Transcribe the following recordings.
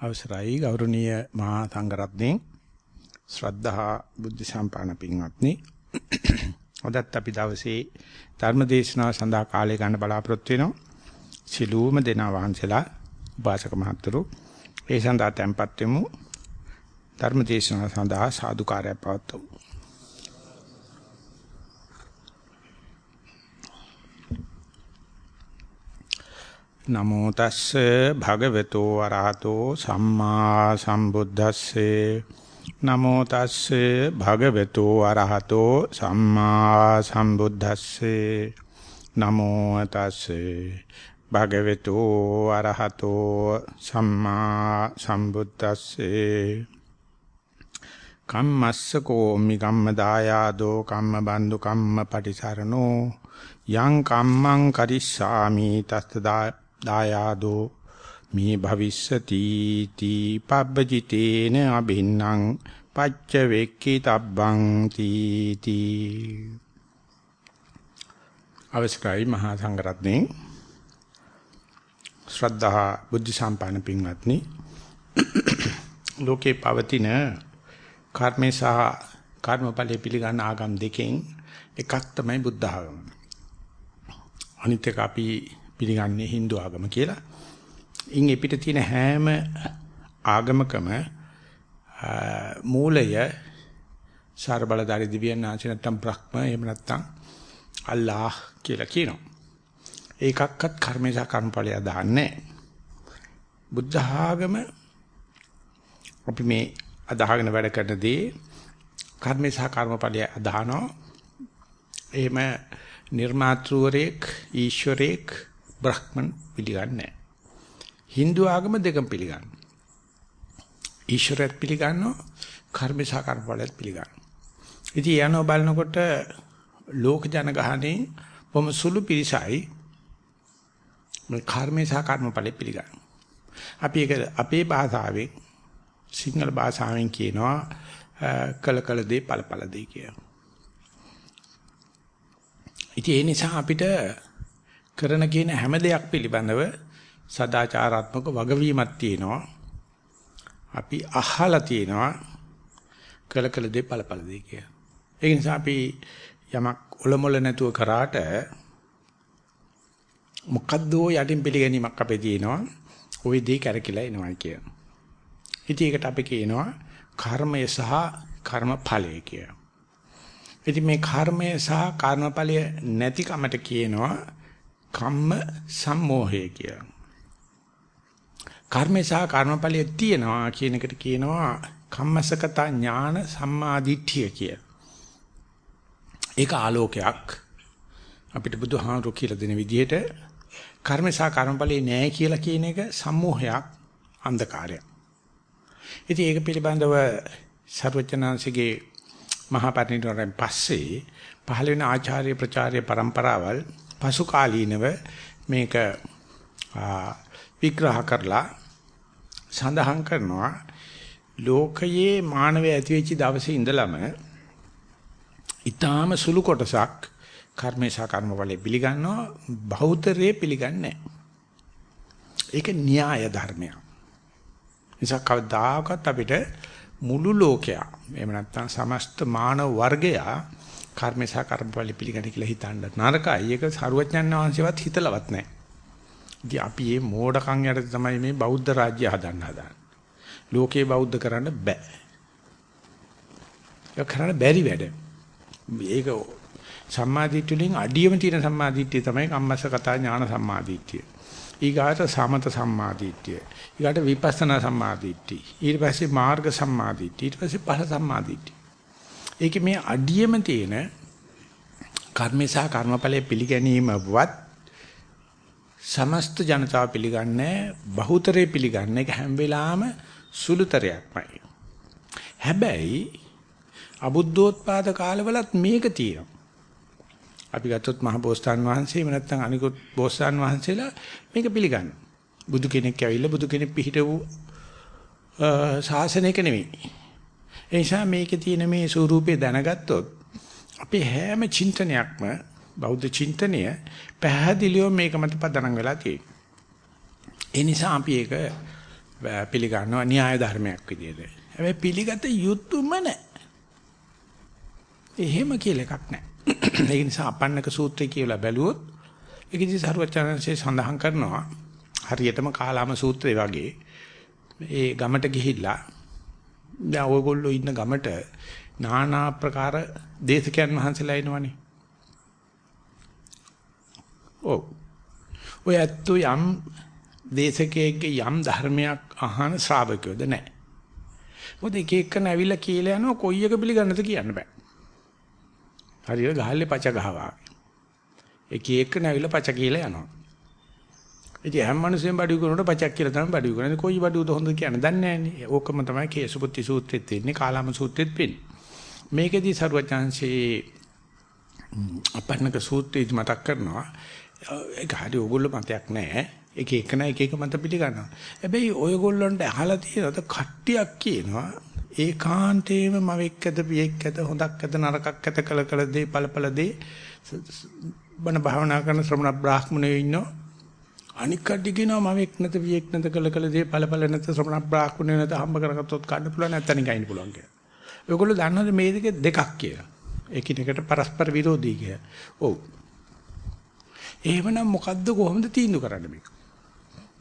අවසරයි ගෞරවනීය මහා සංඝරත්නයේ ශ්‍රද්ධා බුද්ධ සම්පන්න පින්වත්නි. අදත් අපි දවසේ ධර්ම දේශනාව සඳහා කාලය ගන්න බලාපොරොත්තු වෙනවා. සිළුම දෙනා වහන්සේලා උපාසක මහත්තුරු. ඒ සඳහා tempත් වෙමු. ධර්ම දේශනාව සඳහා සාදුකාරය පවත්වමු. නමෝ තස්සේ භගවතු වරහතෝ සම්මා සම්බුද්දස්සේ. නමෝ තස්සේ භගවතු වරහතෝ සම්මා සම්බුද්දස්සේ. නමෝ තස්සේ භගවතු වරහතෝ සම්මා සම්බුද්දස්සේ. කම්මස්ස කෝමි කම්මදායාදෝ කම්ම බන්දු කම්ම පටිසරණෝ යං කම්මං කරිස්සාමි තස්තදා දායාදෝ මේ භවිස්සති තී පබ්බජිතේන අබින්නම් පච්ච වෙක්කී තබ්බං තීති අවස්කයි මහා සංඝරත්නේ ශ්‍රද්ධා බුද්ධ සම්පන්න පින්වත්නි ලෝකේ පවතින කර්මේ සහ කර්මඵලයේ පිළිගන්න ආගම් දෙකෙන් එකක් තමයි බුද්ධ ආගම. අනිත් එක අපි පිළිගන්නේ Hindu ආගම කියලා. ඉන් එපිට තියෙන හැම ආගමකම මූලය සර්බලදාරි දිව්‍යන් ආච නැත්තම් බ්‍රහ්ම එහෙම නැත්තම් අල්ලාහ් කියලා කියනවා. ඒකක්වත් කර්මේ සහ කර්මඵලය දාන්නේ බුද්ධ ආගම අපි මේ අදහගෙන වැඩ කරන දේ කර්මේ සහ කර්මඵලය අදහනවා. එහෙම නිර්මාතෘවරේක් ඊශ්වරේක් බ්‍රහ්මන් පිළිගන්නේ නැහැ. Hindu ආගම දෙකම පිළිගන්නවා. ඊශ්වරයත් පිළිගන්නවා, කර්ම සහ කර්මඵලයත් පිළිගන්නවා. ඉතින් යනවා බලනකොට ලෝක ජනගහනේ බොහොම සුළු පිරිසයි මේ කර්ම සහ කර්මඵලෙ පිළිගන්නවා. අපි ඒක අපේ භාෂාවෙන් සිංහල භාෂාවෙන් කියනවා කල කල දේ පළ පළ දේ කියලා. ඉතින් ඒ නිසා අපිට කරන කියන හැම දෙයක් පිළිබඳව සදාචාරාත්මක වගවීමක් තියෙනවා. අපි අහලා තියෙනවා කළ කළ දේ ඵලඵල දේ කිය. ඒ නිසා අපි යමක් ඔලොමොල නැතුව කරාට මොකද්ද යටින් පිළිගැනීමක් අපේ තියෙනවා. ওই දේ කරකිලා එනවා කිය. ඉතින් ඒකට අපි කියනවා කර්මය සහ කර්මඵලය කිය. ඉතින් මේ කර්මය සහ කර්මඵලය නැතිකමට කියනවා කම්ම සම්මෝහය කියලා. කර්මේ සහ කර්මඵලයේ තියෙනවා කියන එකට කියනවා කම්මසකත ඥාන සම්මාදිට්ඨිය කිය. ඒක ආලෝකයක් අපිට බුදුහාමුදුරු කියලා දෙන විදිහට කර්ම සහ කර්මඵලයේ නැහැ කියලා කියන එක සම්මෝහයක් අන්ධකාරයක්. ඉතින් ඒක පිළිබඳව සර්වඥාන්සේගේ මහා පරිණිරවණයෙන් පස්සේ පහළ වෙන ආචාර්ය ප්‍රචාර්ය પરම්පරාවල් පසු කාලීනව මේක විග්‍රහ කරලා සඳහන් කරනවා. ලෝකයේ මානවය ඇති වෙච්ච දවසේ ඉඳලම ඊටාම සුළු කොටසක් කර්මේ සහ කර්මවල පිළිගන්නවා. බෞද්ධරේ පිළිගන්නේ ඒක න්‍යාය ධර්මයක්. නිසා කවදාකවත් අපිට මුළු ලෝකයා එහෙම නැත්නම් සමස්ත මානව වර්ගයා කර්ම සහ කර්මඵල පිළිගන්න කියලා හිතන්න නරකයි. ඒක සරුවඥාන් වහන්සේවත් හිතලවත් නැහැ. ඉතින් අපි මේ මෝඩකම් යටතේ තමයි මේ බෞද්ධ රාජ්‍ය හදන්න හදාන්නේ. ලෝකේ බෞද්ධ කරන්න බෑ. ඒක කරන්න බැරි වැඩ. මේක සම්මාදිට්ඨිය වලින් අඩියම තියෙන සම්මාදිට්ඨිය තමයි කම්මස්ස කතා ඥාන සම්මාදිට්ඨිය. ඊගාට සමත සම්මාදිට්ඨිය. ඊගාට විපස්සනා සම්මාදිට්ඨිය. ඊට පස්සේ මාර්ග සම්මාදිට්ඨිය. ඊට පස්සේ ඵල සම්මාදිට්ඨිය. ඒකේ මේ අඩියම තියෙන කර්ම සහ කර්මඵලයේ පිළිගැනීමවත් සමස්ත ජනතාව පිළිගන්නේ බහුතරය පිළිගන්නේ ඒක හැම වෙලාවෙම සුළුතරයක්මයි. හැබැයි අබුද්ධෝත්පාද කාලවලත් මේක තියෙනවා. අපි ගත්තොත් මහ බෝසතාන් වහන්සේ එහෙම නැත්නම් අනිකුත් බෝසතාන් වහන්සේලා මේක පිළිගන්නවා. බුදු කෙනෙක් ඇවිල්ලා බුදු කෙනෙක් පිහිට වූ ශාසනයක නෙවෙයි. ඒ නිසා මේකේ තියෙන මේ ස්වરૂපය දැනගත්තොත් අපේ හැම චින්තනයක්ම බෞද්ධ චින්තනය පැහැදිලිව මේක මත පදනම් වෙලා තියෙනවා. ඒ නිසා අපි ඒක පිළිගන්නවා න්‍යාය ධර්මයක් විදියට. හැබැයි පිළිගත යුතුයම නැහැ. එහෙම කියලා එකක් නැහැ. ඒ නිසා අපන්නක සූත්‍රය කියලා බැලුවොත් ඒකදී සරුවචනංශේ සඳහන් කරනවා හරියටම කාලාම සූත්‍රය වගේ ඒ ගමට ගිහිල්ලා දැන් ඔයගොල්ලෝ ඉන්න ගමට নানা ආකාර දේශකයන් වහන්සේලා එනවනේ. ඔව්. ඔය ඇත්තෝ යම් දේශකයෙක්ගේ යම් ධර්මයක් අහන ශ්‍රාවකයෝද නැහැ. මොකද එක එකන ඇවිල්ලා කියලා යනවා කොයි එක පිළිගන්නද කියන්න බෑ. හරියට ගහල්ලේ පච ගහවා. එක එකන ඇවිල්ලා පච කියලා යනවා. ඉතින් හැම මිනිස්සෙම බඩු කරනකොට පචක් කියලා තමයි බඩු කරන්නේ. කොයි බඩුවද හොඳ කියන්නේ දන්නේ නැහැ. ඕකම තමයි කේසුපුත්ති සූත්‍රෙත් තියෙන්නේ, කාලාම සූත්‍රෙත් වෙන්නේ. මේකෙදී සරුවචාන්සේ අපන්නක සූත්‍රය මතක් කරනවා. ඒක හරි ඕගොල්ලෝ මතයක් නැහැ. එක එකන එක එක මත පිළිගන්නවා. හැබැයි ඔයගොල්ලන්ට අහලා තියෙනවද කට්ටියක් කියනවා ඒකාන්තේම මවෙක් ඇත පියෙක් ඇත හොඳක් ඇත නරකක් ඇත කල කල දේ පළපළ දේ බණ භාවනා කරන ශ්‍රමණ බ්‍රාහ්මණයෝ ඉන්නවා අනික් කඩි කියනවා මවෙක් නැත පියෙක් නැත කල කල දේ පළපළ නැත ශ්‍රමණ බ්‍රාහ්මණයෝ නැත හම්බ කරගත්තොත් ගන්න පුළුවන් නැත්නම් නිකන් ඉන්න පුළුවන් කියලා. ඔයගොල්ලෝ දන්නවද මේ දෙක දෙකක් කියලා? එකිනෙකට පරස්පර විරෝධී කියලා. ඔව්. එහෙමනම් මොකද්ද කොහොමද තීන්දුව කරන්නේ මේක?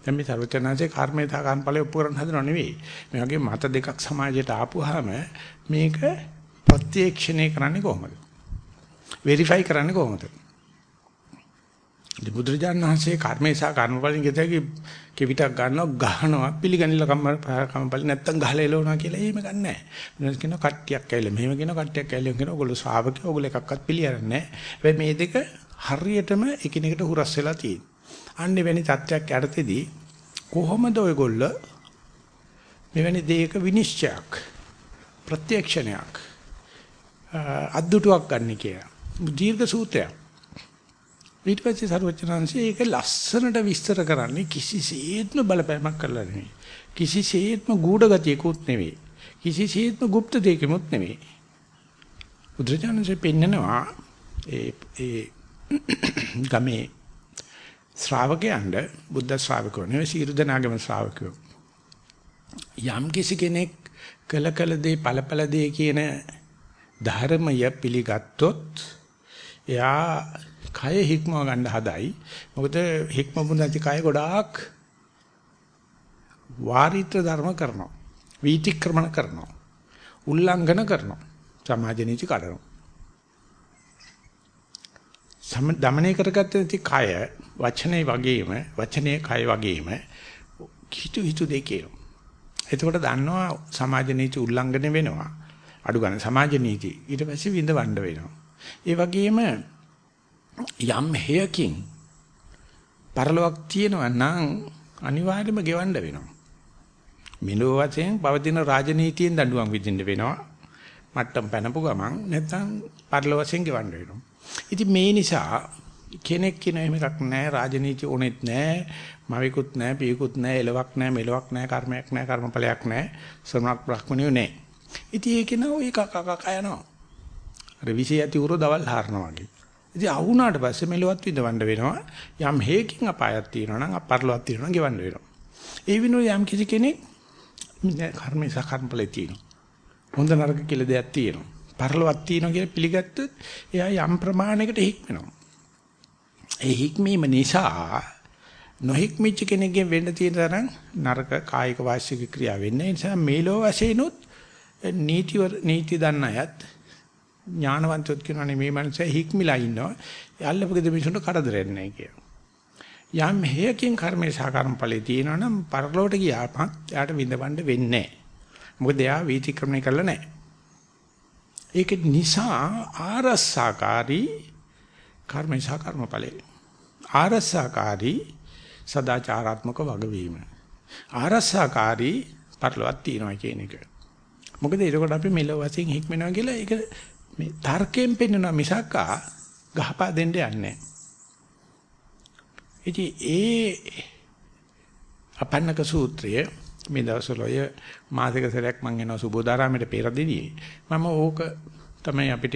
දැන් මේ ਸਰවචනාංශේ කර්මේ තා කර්මඵලයේ ඔප්පු කරන්න හදනව නෙවෙයි. මේ වගේ මත දෙකක් සමාජයට ආපුවාම මේක ප්‍රත්‍යක්ෂණය කරන්නේ කොහොමද? වෙරිෆයි කරන්නේ කොහොමද? ඉතින් බුදුරජාණන් වහන්සේ කර්මේ සහ කර්මඵලින් ගෙතගේ කෙවිතක් ගන්නවා ගහනවා පිළිගනිලා කර්මඵල නැත්තම් ගහලා එලවනවා කියලා එහෙම ගන්නෑ. මොනවද කියන කට්ටියක් ඇවිල්ලා මෙහෙම කියන කට්ටියක් ඇවිල්ලා කියන ඔයගොල්ලෝ ශ්‍රාවකයෝ ඔයගොල්ලෝ එකක්වත් පිළිගන්නේ නැහැ. මේ දෙක හරියටම එකිනෙකට හුරස් වෙලා තියෙනවා. අන්නේ වැනි තත්ත්වයක් යටතේදී කොහොමද ඔයගොල්ල මෙවැනි දෙයක විනිශ්චයක් ප්‍රත්‍යක්ෂණයක් අද්දුටුවක් ගන්න කියලා. දීර්ඝ සූත්‍රයක්. ඊට පස්සේ සරුවචනංශයේ ඒක ලස්සනට විස්තර කරන්නේ කිසිසේත්ම බලපෑමක් කරලා නෙවෙයි. කිසිසේත්ම ගූඪ ගතියකුත් නෙවෙයි. කිසිසේත්ම গুপ্ত දෙයකමුත් නෙවෙයි. බුදුරජාණන්සේ පෙන්නනවා ඒ ඒ ගමේ ශ්‍රාවකයන්ට බුද්ධ ශ්‍රාවකයෝ නෙවෙයි සියලු දෙනාගේම ශ්‍රාවකයෝ යම් කිසි කෙනෙක් කළ කළ දේ ඵලඵල දේ කියන ධර්මය පිළිගත්තොත් එයා කය හික්මව ගන්න හදයි මොකද හික්මපු නැති කය ගොඩාක් වාරිත්‍ර ධර්ම කරනවා වීතික්‍රමණ කරනවා උල්ලංඝන කරනවා සමාජ නීති කඩනවා සම දමනය කරගත්ත නැති කය වචනේ වගේම වචනේ කය වගේම හිතු හිතු දෙකේ. එතකොට දන්නවා සමාජ නීති උල්ලංඝනය වෙනවා. අඩු ගන්න සමාජ නීති ඊට පස්සේ විඳවන්න වෙනවා. ඒ වගේම යම් හේයකින් පරලොවක් තියෙනවා නම් අනිවාර්යයෙන්ම ගෙවන්න වෙනවා. මිලෝ වශයෙන් පවතින රාජනීතියෙන් දඬුවම් විඳින්න වෙනවා. මට්ටම් පැනපු ගමන් නැත්නම් පරලොව වශයෙන් ගෙවන්න වෙනවා. ඉතින් මේ නිසා කෙනෙක් කියන එහෙම එකක් නැහැ රාජනීති ඕනෙත් නැහැ මවෙකුත් නැහැ පියෙකුත් නැහැ එලවක් නැහැ මෙලවක් නැහැ කර්මයක් නැහැ කර්මඵලයක් නැහැ ශ්‍රමණක් බ්‍රහ්මණියෝ නැහැ ඉතින් ඒක නෝ ඒක කක කයනවා අර විෂය ඇති උර දවල් හරනවා වගේ ඉතින් අහුණාට පස්සේ මෙලොවත් විඳවන්න වෙනවා යම් හේකින් අපායක් තියෙනවා නම් අපරලොවක් තියෙනවා නම් ගෙවන්න වෙනවා ඒ විනෝ යම් කිසි කෙනෙක් කර්මේ සහ කර්මඵලේ තියෙනවා හොඳ නරක කියලා දෙයක් තියෙනවා පරලොවක් තියෙනවා කියලා පිළිගත්තොත් එයා යම් ප්‍රමාණයකට හික්මනවා. ඒ හික්මීම නිසා නොහික්මිච්ච කෙනෙක්ගෙන් වෙන්න තියෙන තරම් නරක කායික වාචික ක්‍රියා වෙන්නේ. ඒ නිසා මේලෝ වශයෙන්ුත් නීති නීති දන්න අයත් ඥානවන්තයොත් කියනවානේ මේ මනුස්සය හික්මිලා ඉන්නවා. යල්ලපගෙද මිනිසුන්ට කරදරයක් නැහැ කියලා. යම් හේයකින් කර්මේ සහ කර්මඵලේ තියෙනවා නම් පරලොවට ගියාපත් එයාට විඳවන්න වෙන්නේ නැහැ. මොකද එයා වීතික්‍රමණය කරලා නැහැ. ඒක නිසා ආරස්සාකාරී කර්මේශා කර්මඵලේ ආරස්සාකාරී සදාචාරාත්මක වගවීම ආරස්සාකාරී පරිලවත් තියනවා කියන එක මොකද ඒකට අපි මෙලොව වශයෙන් හික්මනවා කියලා ඒක මේ තර්කයෙන් පෙන්වනවා මිසක් ගහපා දෙන්න යන්නේ ඉතින් ඒ අපන්නක සූත්‍රය මේ දවස්වල ඔය මාසික සැරයක් මම එනවා සුබෝධාරාමයට පෙරදිනියේ මම ඕක තමයි අපිට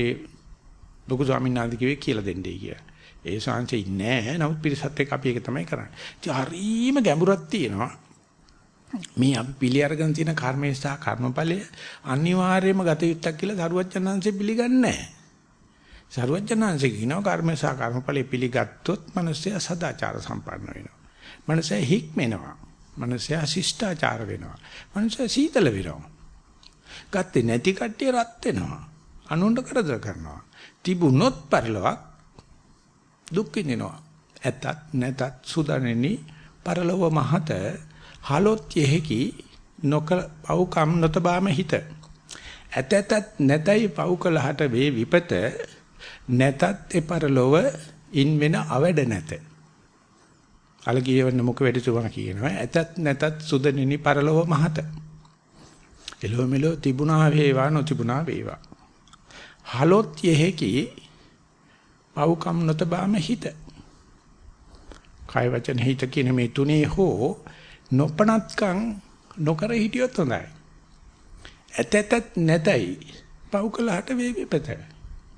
ලොකු ස්වාමීන් වහන්සේ කිව්වේ කියලා දෙන්නයි කියලා. ඒ ශාංශේ ඉන්නේ නැහැ. නමුත් පිරිසත් එක්ක අපි ඒක තමයි කරන්නේ. ඉතින් හරීම ගැඹුරක් තියෙනවා. මේ අපි පිළි අරගෙන තියෙන කර්මේ සහ කර්මඵලය අනිවාර්යයෙන්ම ගත යුත්තක් කියලා සරුවච්චන්හන්සේ පිළිගන්නේ නැහැ. සරුවච්චන්හන්සේ කියනවා කර්මේ සහ කර්මඵලෙ පිළිගත්තොත් මිනිස්සයා සදාචාර සම්පන්න වෙනවා. මිනිස්සයා හික්මෙනවා. මිනිස්සයා ශිෂ්ටාචාර වෙනවා. මිනිස්සයා සීතල වෙනවා. ගත්තේ නැති කට්ටිය රත් වෙනවා. අනුන්ට කරදර කරනවා. තිබුණොත් පරිලවක් දුක් විඳිනවා. ඇතත් නැතත් සුදනෙනි පරලොව මහත හලොත් යෙහිකි නොකල පව්කම් නොතබාම හිත. ඇතතත් නැතයි පව් කළහට වේ විපත නැතත් එපරලොව ඉන් වෙන අවඩ නැත. අලගියවන්න මොක වැඩිතුමා කියනවා ඇතත් නැතත් සුදනෙනි පරලොව මහත. එළොව මෙලොව තිබුණා වේවා නොතිබුණා වේවා. හලොත් යෙහිකි පව්කම් නොතබාම හිත. කය වචන හිත කියන මේ තුනේ හෝ නොපනත්කම් නොකර හිටියොත් හොඳයි. ඇතැතත් නැතයි පව් කළාට වේවිපත.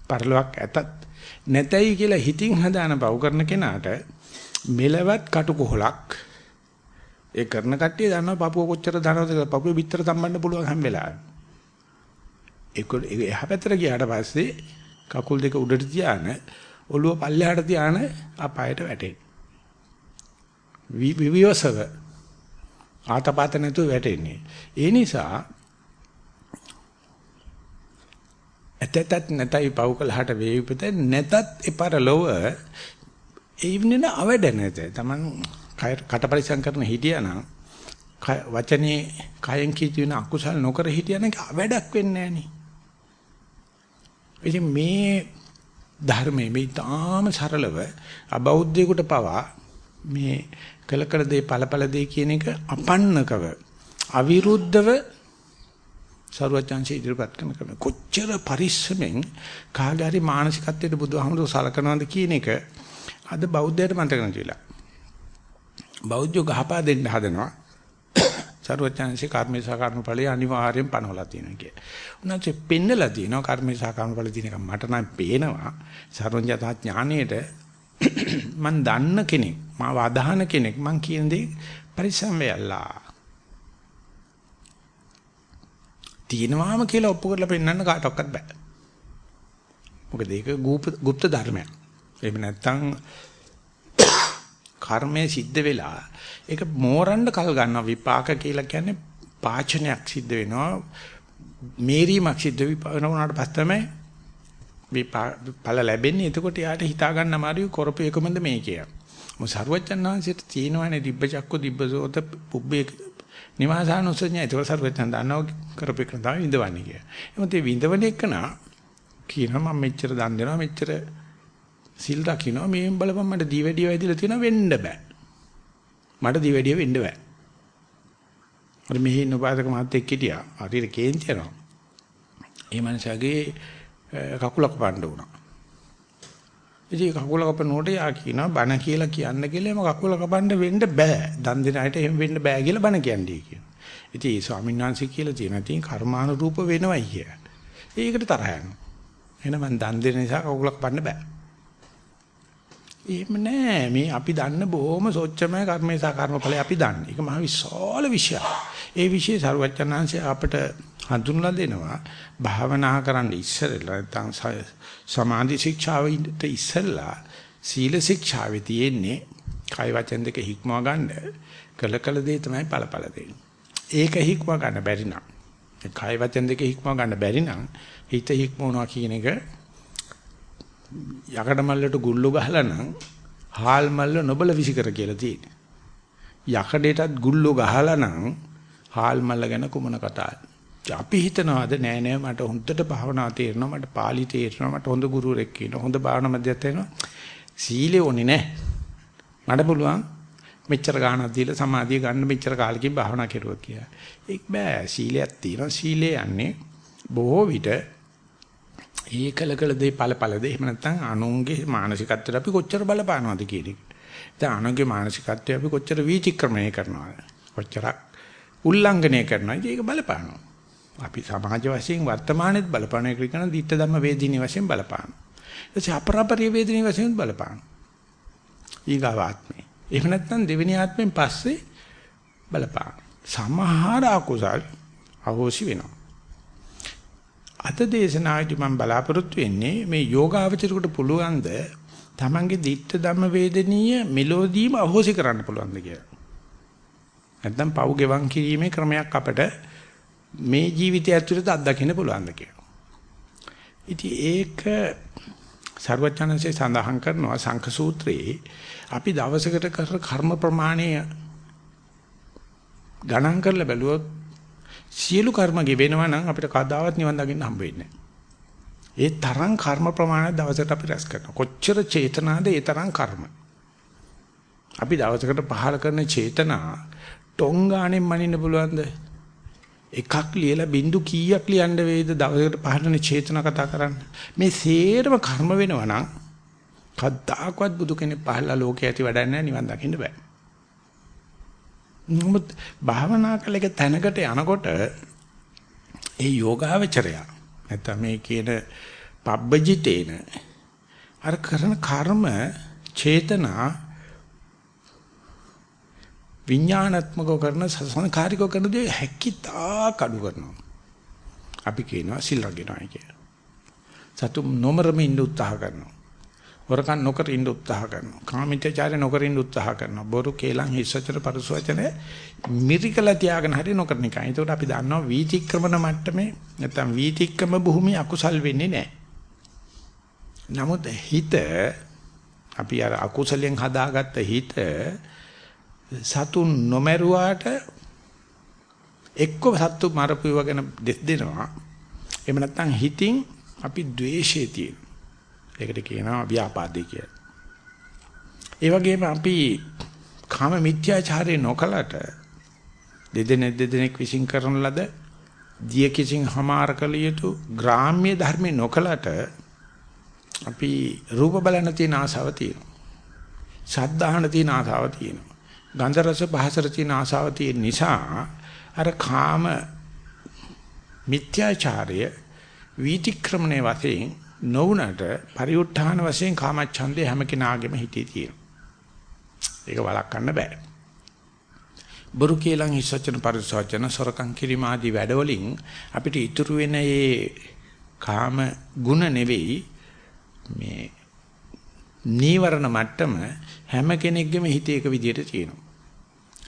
පරලොවක් ඇතත් නැතයි කියලා හිතින් හදාන පව් කරන කෙනාට මෙලවත් කටුකොහලක් ඒ කරන කට්ටිය දන්නවා පපුව කොච්චර දනවද කියලා පපුවේ පිටර තම්බන්න පුළුවන් හැම වෙලාවෙම. ඒක එහා පැත්තට ගියාට පස්සේ කකුල් දෙක උඩට තියාන ඔළුව පල්ලෙහාට තියාන අපායට වැටේ. විවිවසව ආතපත නැතුව වැටෙන්නේ. ඒ නිසා ඇතතත් නැතයි පව් කළාට වේවිපත නැතත් එපර ලොව ඒවිනෙන අවඩ නැත. Taman කට පරිසම් කරන හිටියානම් වචනේ කයෙන් කීති වෙන අකුසල් නොකර හිටියනම් අවඩක් වෙන්නේ නැහනේ. ඉතින් මේ ධර්මයේ මේ තාම සරලව අබෞද්ධයෙකුට පවා මේ කළ කළ දේ ඵලඵල දේ කියන එක අපන්නකව අවිරුද්ධව සරුවචාන්සේ ඉදිරිපත් කරන කරන කොච්චර පරිස්සමෙන් කාගාරි මානසිකත්වයට බුදුහාමුදුරුවෝ සලකනවාද කියන එක අද බෞද්ධයට මතක නැතිලා. බෞද්ධයෝ ගහපා දෙන්න හදනවා. සරුවචාන්සේ කර්මේ සහ කර්මඵලයේ අනිවාර්යෙන් පනවලා තියෙනවා කිය. උන්වහන්සේ පෙන්නලා තියෙනවා කර්මේ සහ කර්මඵල තියෙන එක මට නම් පේනවා. සර්වඥතා ඥාණයට මන් දන්න කෙනෙක් මාව අදහන කෙනෙක් මං කියන දේ පරිස්සම් වෙයලා. තියෙනවාම කියලා ඔප්පු කරලා පෙන්වන්න කාටවත් බෑ. මොකද ඒක গুপ্ত ධර්මයක්. එහෙම නැත්නම් කර්මය සිද්ධ වෙලා ඒක මෝරන්න කල් ගන්නවා විපාක කියලා කියන්නේ පාචනයක් සිද්ධ වෙනවා මේරීමක් සිද්ධ වෙනාට පස්සේ තමයි ඵල ලැබෙන්නේ එතකොට යාට හිතා ගන්න අමාරුයි කරපු එකමද මේ කියලා. මොකද සරුවච්චන් වහන්සේට තියෙනවානේ දිබ්බ චක්කු දිබ්බසෝත පුබ්බේ නිවාසානුසඤ්ඤය ඒක සරුවච්චන් දන්නව කරපු එක තමයි විඳවන්නේ කිය. එහොත් මේ විඳවන එක නා කියනවා මම මෙච්චර දන් දෙනවා මෙච්චර සිල් රකින්නවා මේ බලපන් මට දීවැඩිය වැදිලා තියෙනවා වෙන්න බෑ. මට දීවැඩිය වෙන්න බෑ. අර මෙහි නපාදක මහත්තයෙක් හිටියා. හරියට කේන්ති යනවා. ඒ මනුස්සයාගේ කකුල කපන්න උනා. ඉතින් කකුල කපනකොට යා කියනවා බණ කියලා කියන්න කියලා එම කකුල කපන්න වෙන්න බෑ. දන් දෙන අයට එහෙම වෙන්න බෑ කියලා බණ කියන්නේ කියනවා. ඉතින් ඒ ස්වාමීන් වහන්සේ කියලා තියෙනවා ඉතින් කර්මානුරූප වෙනවයි කිය. ඒකට තරහ යනවා. එහෙනම් මං දන් දෙන නිසා කකුල කපන්න බෑ. එහෙම නෑ මේ අපි දන්න බොහොම සොච්චමය කර්මේ සහ කර්මඵලයි අපි දන්නේ. ඒක මහ විශාල විෂයක්. ඒ විෂය සරුවචනාංශය අපට හඳුන්ලා දෙනවා භාවනා කරන්න ඉස්සරලා නැත්නම් සමාධි ශික්ෂාවෙට ඉස්සරලා සීල ශික්ෂාවේ තියෙන්නේ කය වචන දෙක හික්මව ගන්න කළ කළ දේ තමයි ඵලඵල දෙන්නේ. ඒක හික්මව ගන්න බැරි නම් කය වචන දෙක හික්මව ගන්න බැරි නම් හිත හික්මවනවා කියන එක යකඩ මල්ලට ගුල්ලු ගහලා නම් හාල් මල්ල නොබල විසිකර කියලා තියෙන්නේ. යකඩේටත් ගුල්ලු ගහලා නම් හාල් මල්ල ගැන කුමන කතාවද? අපි හිතනවාද? නෑ නෑ. මට හොඳට භාවනා තේරෙනවා. මට පාලි තේරෙනවා. මට හොඳ ගුරුවරෙක් ඉන්නවා. හොඳ භාවනා මැදයන් තේරෙනවා සීලෙ ඕනේ නෑ. මට පුළුවන් මෙච්චර ගාණක් දීලා සමාධිය ගන්න මෙච්චර කාලෙකින් භාවනා කෙරුවා කියලා. ඒක බෑ. සීලයක් තියෙනවා. සීලේ යන්නේ බොහෝ විට ඒකලකල දේ ඵලඵල දේ. එහෙම නැත්නම් අනුන්ගේ මානසිකත්වයට අපි කොච්චර බලපානවද කියන එක. දැන් අනුන්ගේ මානසිකත්වය අපි කොච්චර වීතික්‍රමණය කරනවද? කොච්චරක් උල්ලංඝනය කරනවද? ඒක බලපානවා. අපි සමාජ වශයෙන් වර්තමානයේත් බලපාන එක කරන ditta ධම්ම වේදිනී වශයෙන් බලපාන. ඊට අපරාපරිය වේදිනී වශයෙන් බලපාන. ඊගාව ආත්මේ. එහෙම නැත්නම් දෙවෙනි ආත්මෙන් පස්සේ බලපාන. සමහර අකුසල් අහෝසි වෙනවා. අද දේශනාවේදී මම බලාපොරොත්තු වෙන්නේ මේ යෝගාවචරයට පුළුවන්ද තමන්ගේ ditta ධම්ම වේදනීය මෙලෝදීම අහෝසි කරන්න පුළුවන්ද කියලා. නැත්නම් පව් ගෙවන් කිරීමේ ක්‍රමයක් අපට මේ ජීවිතය ඇතුළත අත්දකින්න පුළුවන්ද කියලා. ඉතින් ඒක ਸਰවඥාන්සේ සඳහන් කරනවා සංඛ සූත්‍රයේ අපි දවසකට කරන කර්ම ප්‍රමාණය ගණන් කරලා බැලුවොත් සියලු කර්ම ගෙවෙනවා නම් අපිට කවදාවත් නිවන් දකින්න හම්බ වෙන්නේ ඒ තරම් කර්ම ප්‍රමාණය දවසකට අපි රැස් කරනවා. කොච්චර චේතනාද ඒ තරම් කර්ම. අපි දවසකට පහල කරන චේතනා ටොංගාණෙන් මනින්න පුළුවන්ද? එකක් ලියලා බින්දු කීයක් ලියන්න වේද දවසකට පහළන චේතනා කතා කරන්න. මේ සේරම කර්ම වෙනවා නම් කද්දාකවත් බුදු කෙනෙක් පහළලා ලෝකේ ඇති වැඩක් නැහැ නිවන් දකින්න බෑ. නමුත් භාවනා කළ එක තැනකට යනකොට ඒ යෝගාවචරය නැත්නම් මේ කියන පබ්බජිතේන අර කරන කර්ම චේතනා විඥානාත්මකව කරන සංස්කාරිකව කරන දේ හැකිතා කඩු කරනවා. අපි කියනවා සිල් රකින්නයි කියලා. සතු නොමරම ඉන්න උත්සාහ කරනවා. වරකන් නොකර ඉන්න උත්සාහ කරනවා. කාමීත්‍යචාරය නොකර ඉන්න උත්සාහ කරනවා. බොරු කේලම් හිස්සචර පරිසවචන මිරිකල තියාගෙන හරි නොකරන එක. ඒකට අපි දන්නවා වීතික්‍රමන මට්ටමේ නැත්නම් වීතික්‍රම භූමිය අකුසල් වෙන්නේ නැහැ. නමුත් හිත අපි අර අකුසලෙන් හදාගත්ත හිත සතුන් නොමරුවාට එක්ක සත්තු මරපුව ගැන දෙස් දෙනවා. එහෙම නැත්නම් හිතින් අපි ද්වේෂයේ තියෙන. ඒකට කියනවා ව්‍යාපාදේ කියලා. ඒ වගේම අපි කාම මිත්‍යාචාරය නොකලට දෙදෙනෙක් දෙදෙනෙක් විශ්ින් කරන ලද දිය කිසිං හමාර කළ යුතු ග්‍රාම්‍ය ධර්ම නොකලට අපි රූප බලන තියෙන ආසාව තියෙනවා. ශබ්දාහන තියෙන ආසාව තියෙනවා. ගන්ධ රස පහසට තියෙන ආසාව තියෙන නිසා අර කාම මිත්‍යාචාරය වීතික්‍රමණය වශයෙන් නොවුනට පරිඋත් ทาน වශයෙන් කාමච්ඡන්දේ හැම කෙනාගේම හිතේ තියෙනවා. ඒක වළක්වන්න බෑ. බුරු කේලං හිසචන පරිසවචන සොරකම් කිරීම ආදී වැඩවලින් අපිට ඉතුරු වෙන ඒ කාම ගුණ නෙවෙයි මේ නීවරණ මට්ටම හැම කෙනෙක්ගේම හිතේ එක විදියට තියෙනවා.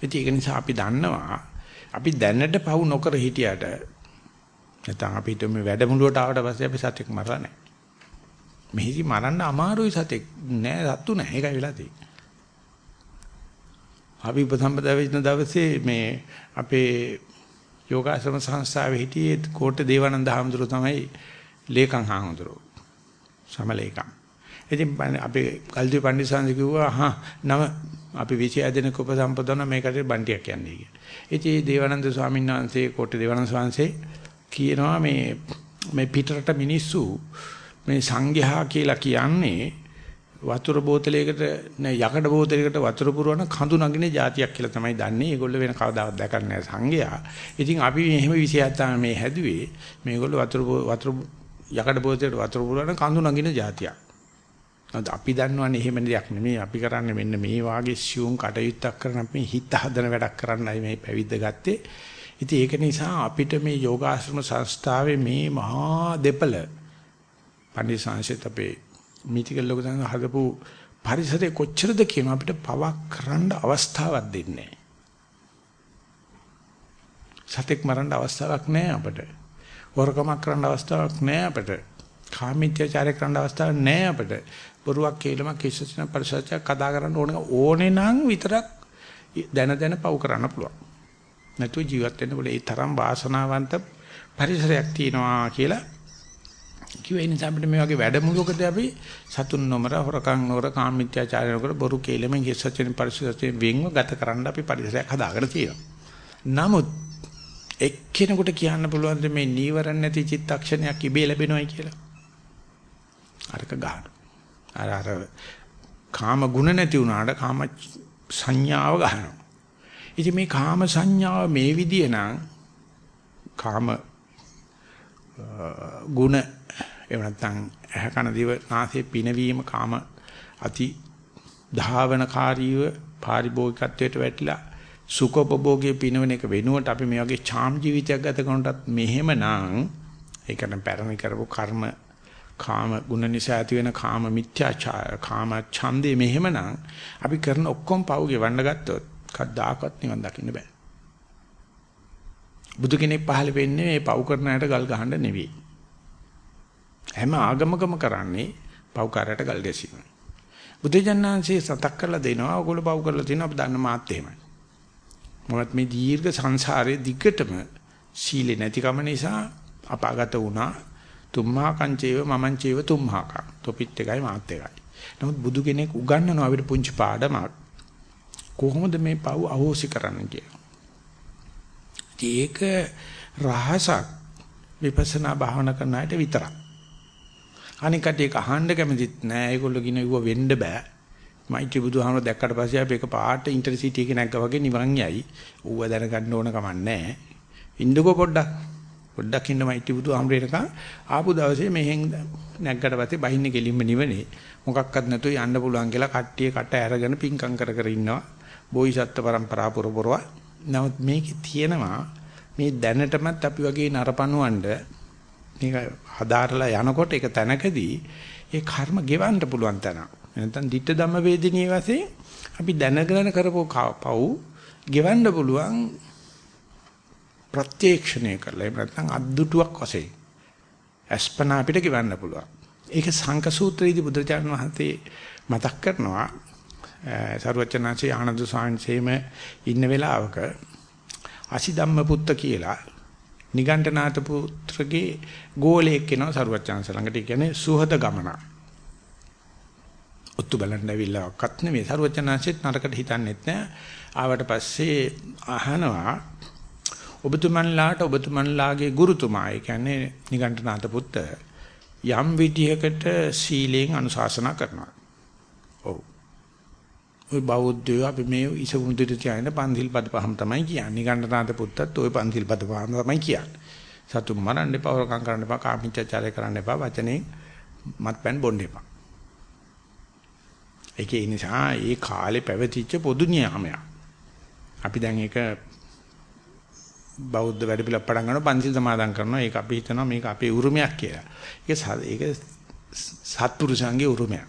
ඒක නිසා අපි දන්නවා අපි දැනට පවු නොකර හිටියට නැත්නම් අපිට මේ වැඩමුළුවට ආවට පස්සේ අපි සතෙක් මරලා නැහැ. මෙහිදි මරන්න අමාරුයි සතෙක් නෑ සත්තු නෑ ඒකයි වෙලා තියෙන්නේ. අපි උපසම්පදා වෙච්ච දවසේ මේ අපේ යෝගාශ්‍රම සංස්ථාවේ හිටියේ කෝට්ටේ දේවානන්ද හාමුදුරුවෝ තමයි ලේකම් හාමුදුරුවෝ. සමලේකම්. ඉතින් අපේ කල්දි පණ්ඩිතසන්දි කිව්වා අහා නම අපි 26 දෙනෙක් උපසම්පදන මේකට බණ්ඩියක් කියන්නේ කියලා. ඉතින් මේ දේවානන්ද ස්වාමීන් වහන්සේ කොට දේවානන්ද ස්වාමීන්සේ කියනවා මේ මේ පිටරට මිනිස්සු මේ සංඝයා කියලා කියන්නේ වතුර බෝතලයකට නෑ යකඩ බෝතලයකට වතුර පුරවන කඳු නගින જાතියක් කියලා තමයි දන්නේ. ඒගොල්ලෝ වෙන කවදාවත් දැකන්නේ නෑ සංඝයා. ඉතින් අපි මෙහෙම 27 තමයි මේ හැදුවේ. මේගොල්ලෝ වතුර වතුර යකඩ බෝතලයකට වතුර පුරවන කඳු නගින જાතියක්. නමුත් අපි දන්නවනේ එහෙම දෙයක් නෙමෙයි අපි කරන්නේ මෙන්න මේ වාගේ සියුම් කටයුත්තක් කරන අපි හිත හදන වැඩක් කරන්නයි මේ පැවිද්ද ගත්තේ. ඉතින් ඒක නිසා අපිට මේ යෝගාශ්‍රම සංස්ථාවේ මේ මහා දෙපළ පණ්ඩිත සංශිත අපේ මීටිකල් ලොකු දන් හදපු පරිසරේ කොච්චරද කියන අපිට පවක් කරන්න අවස්ථාවක් දෙන්නේ සතෙක් මරන්න අවස්ථාවක් නැහැ අපිට. වරකමක් කරන්න අවස්ථාවක් නැහැ අපිට. කාමීත්‍යචාරය කරන්න අවස්ථාවක් නැහැ අපිට. බොරුවක් කියලාම කිසිසෙන පරිසත්‍යක් කතා කරන්න ඕන ඕනේ නම් විතරක් දැන දැන පව් කරන්න පුළුවන්. නැතුව ජීවත් වෙන්න බෑ. ඒ තරම් වාසනාවන්ත පරිසරයක් තියෙනවා කියලා කිව්ව ඒ නිසා අපිට මේ වගේ වැඩමුළුවකදී අපි සතුන් නොමර හොරකම් නොකර කාමීත්‍යාචාරය නොකර බොරු කේලම කිසිසෙන පරිසත්‍යෙන් වෙන්ව ගත කරන්න අපි පරිසරයක් හදාගෙන තියෙනවා. නමුත් එක්කෙනෙකුට කියන්න පුළුවන් මේ නීවරණ නැති චිත්තක්ෂණයක් ඉබේ ලැබෙනවයි කියලා. අරක ගන්න. අර අර කාම ගුණ නැති වුණාට කාම සංඥාව ගන්නවා. ඉතින් මේ කාම සංඥාව මේ විදිය නම් කාම ගුණ එහෙම නැත්නම් ඇහ කන දිව නාසය පිනවීම කාම අති ධාවනකාරීව පාරිභෝගිකත්වයට වැටිලා සුඛෝපභෝගයේ පිනවන එක වෙනුවට අපි මේ වගේ ඡාම් ජීවිතයක් ගත කරනටත් මෙහෙමනම් ඒක නම් පැරණි කරපු කර්ම කාම ගුණ නිසා ඇති වෙන කාම මිත්‍යාචාර කාම ඡන්දේ මෙහෙමනම් අපි කරන ඔක්කොම පව් ගෙවන්න ගත්තොත් කවදාකවත් නිවන් දකින්න බෑ. බුදු කෙනෙක් පහළ වෙන්නේ මේ පව් කරන අයට ගල් ගහන්න නෙවෙයි. හැම ආගමකම කරන්නේ පව්කාරයට ගල් ගැසීම බුදුජානනාංශයේ සතක් කරලා දෙනවා ඔයගොල්ලෝ පව් කරලා තියෙනවා අපි දන්න මාත් එහෙමයි. මොකද මේ දීර්ඝ සංසාරයේ දිගටම සීලේ නැතිකම නිසා අපාගත වුණා තුම්මා කංචේව මමං චේව තුම්මාකා. තොපිත් එකයි මාත් එකයි. නමුත් බුදු කෙනෙක් උගන්වනවා අපිට පුංචි පාඩමක්. කොහොමද මේ පව් අහෝසි කරන්න කියලා. ඒක රහසක් විපස්සනා භාවනා කරන අයට විතරක්. අනිකට ඒක අහන්න කැමතිත් නෑ. ඒගොල්ලෝ කියන ඉව වෙන්න බෑ. මයිටි බුදුහාමර දැක්කට පස්සේ අපි එක පාට ඉන්ටර්සිටි එකේ නැග්ගා වගේ නිවන් යයි. ඌව දැනගන්න ඕන කමක් නෑ. ඉන්නකෝ පොඩ්ඩක්. පොඩ්ඩක් ඉන්න මයිටි බුදුහාමරේනකම් ආපු දවසේ මෙහෙන් නැග්ගට පස්සේ බහින්නේ ගෙලින්ම නිවනේ. මොකක්වත් නැතුව යන්න පුළුවන් කියලා කට්ටිය කට ඇරගෙන පිංකම් කර කර ඉන්නවා. බෝයිසත්ත්ව પરම්පරා පුරපුරව. නමුත් මේකේ තියෙනවා මේ දැනටමත් අපි වගේ නරපණුවන්ඩ මේක හදාරලා යනකොට ඒක තැනකදී ඒ කර්ම ගෙවන්න පුළුවන් තැනක්. නැත්නම් ditta ධම්ම වේදිනිය වශයෙන් අපි දැනගෙන කරපෝ පව් ගෙවන්න පුළුවන් ප්‍රත්‍යක්ෂණය කරලා එහෙම නැත්නම් අද්දුටුවක් වශයෙන් අස්පනා අපිට ගෙවන්න පුළුවන්. ඒක සංක සූත්‍රයේදී බුදුරජාණන් වහන්සේ මතක් කරනවා සරුවචනාංශේ ආනන්ද සාංශේම ඉන්න වෙලාවක අසිධම්ම පුත්ත කියලා නිගණ්ඨනාත පුත්‍රගේ ගෝලයෙක් කෙනා සරුවචනාංශ ළඟට කියන්නේ සුහද ගමන. ඔත්තු බලන්න ඇවිල්ලා ඔක්කත් නෙමෙයි සරුවචනාංශෙත් නරකට හිතන්නෙත් නෑ. ආවට පස්සේ අහනවා ඔබතුමන්ලාට ඔබතුමන්ලාගේ ගුරුතුමා ඒ කියන්නේ නිගණ්ඨනාත පුත්ත යම් විදියකට සීලෙන් අනුශාසනා කරනවා. ඔව්. ওই බෞද්ධයෝ අපි මේ ඉසුමුදිට කියන පන්තිල් පද පහම තමයි කියන්නේ. නිගණ්ඨනාත පුත්තත් ওই පන්තිල් පද පහම තමයි කියන්නේ. සතුම් මරන්න එපා, හොරකම් කරන්න එපා, කාමීච්ඡාචාරය කරන්න එපා, වචනේ මත්පැන් බොන්න එපා. ඒකේ නිසා ඒ කාලේ පැවතිච්ච පොදු නියාමයක්. අපි දැන් ඒක බෞද්ධ වැඩපිළිවෙල පටන් ගන්නවා පන්සිල් සමාදන් කරනවා ඒක අපි හිතනවා මේක අපේ උරුමයක් කියලා. ඒක ඒක සත්පුරුෂයන්ගේ උරුමයක්.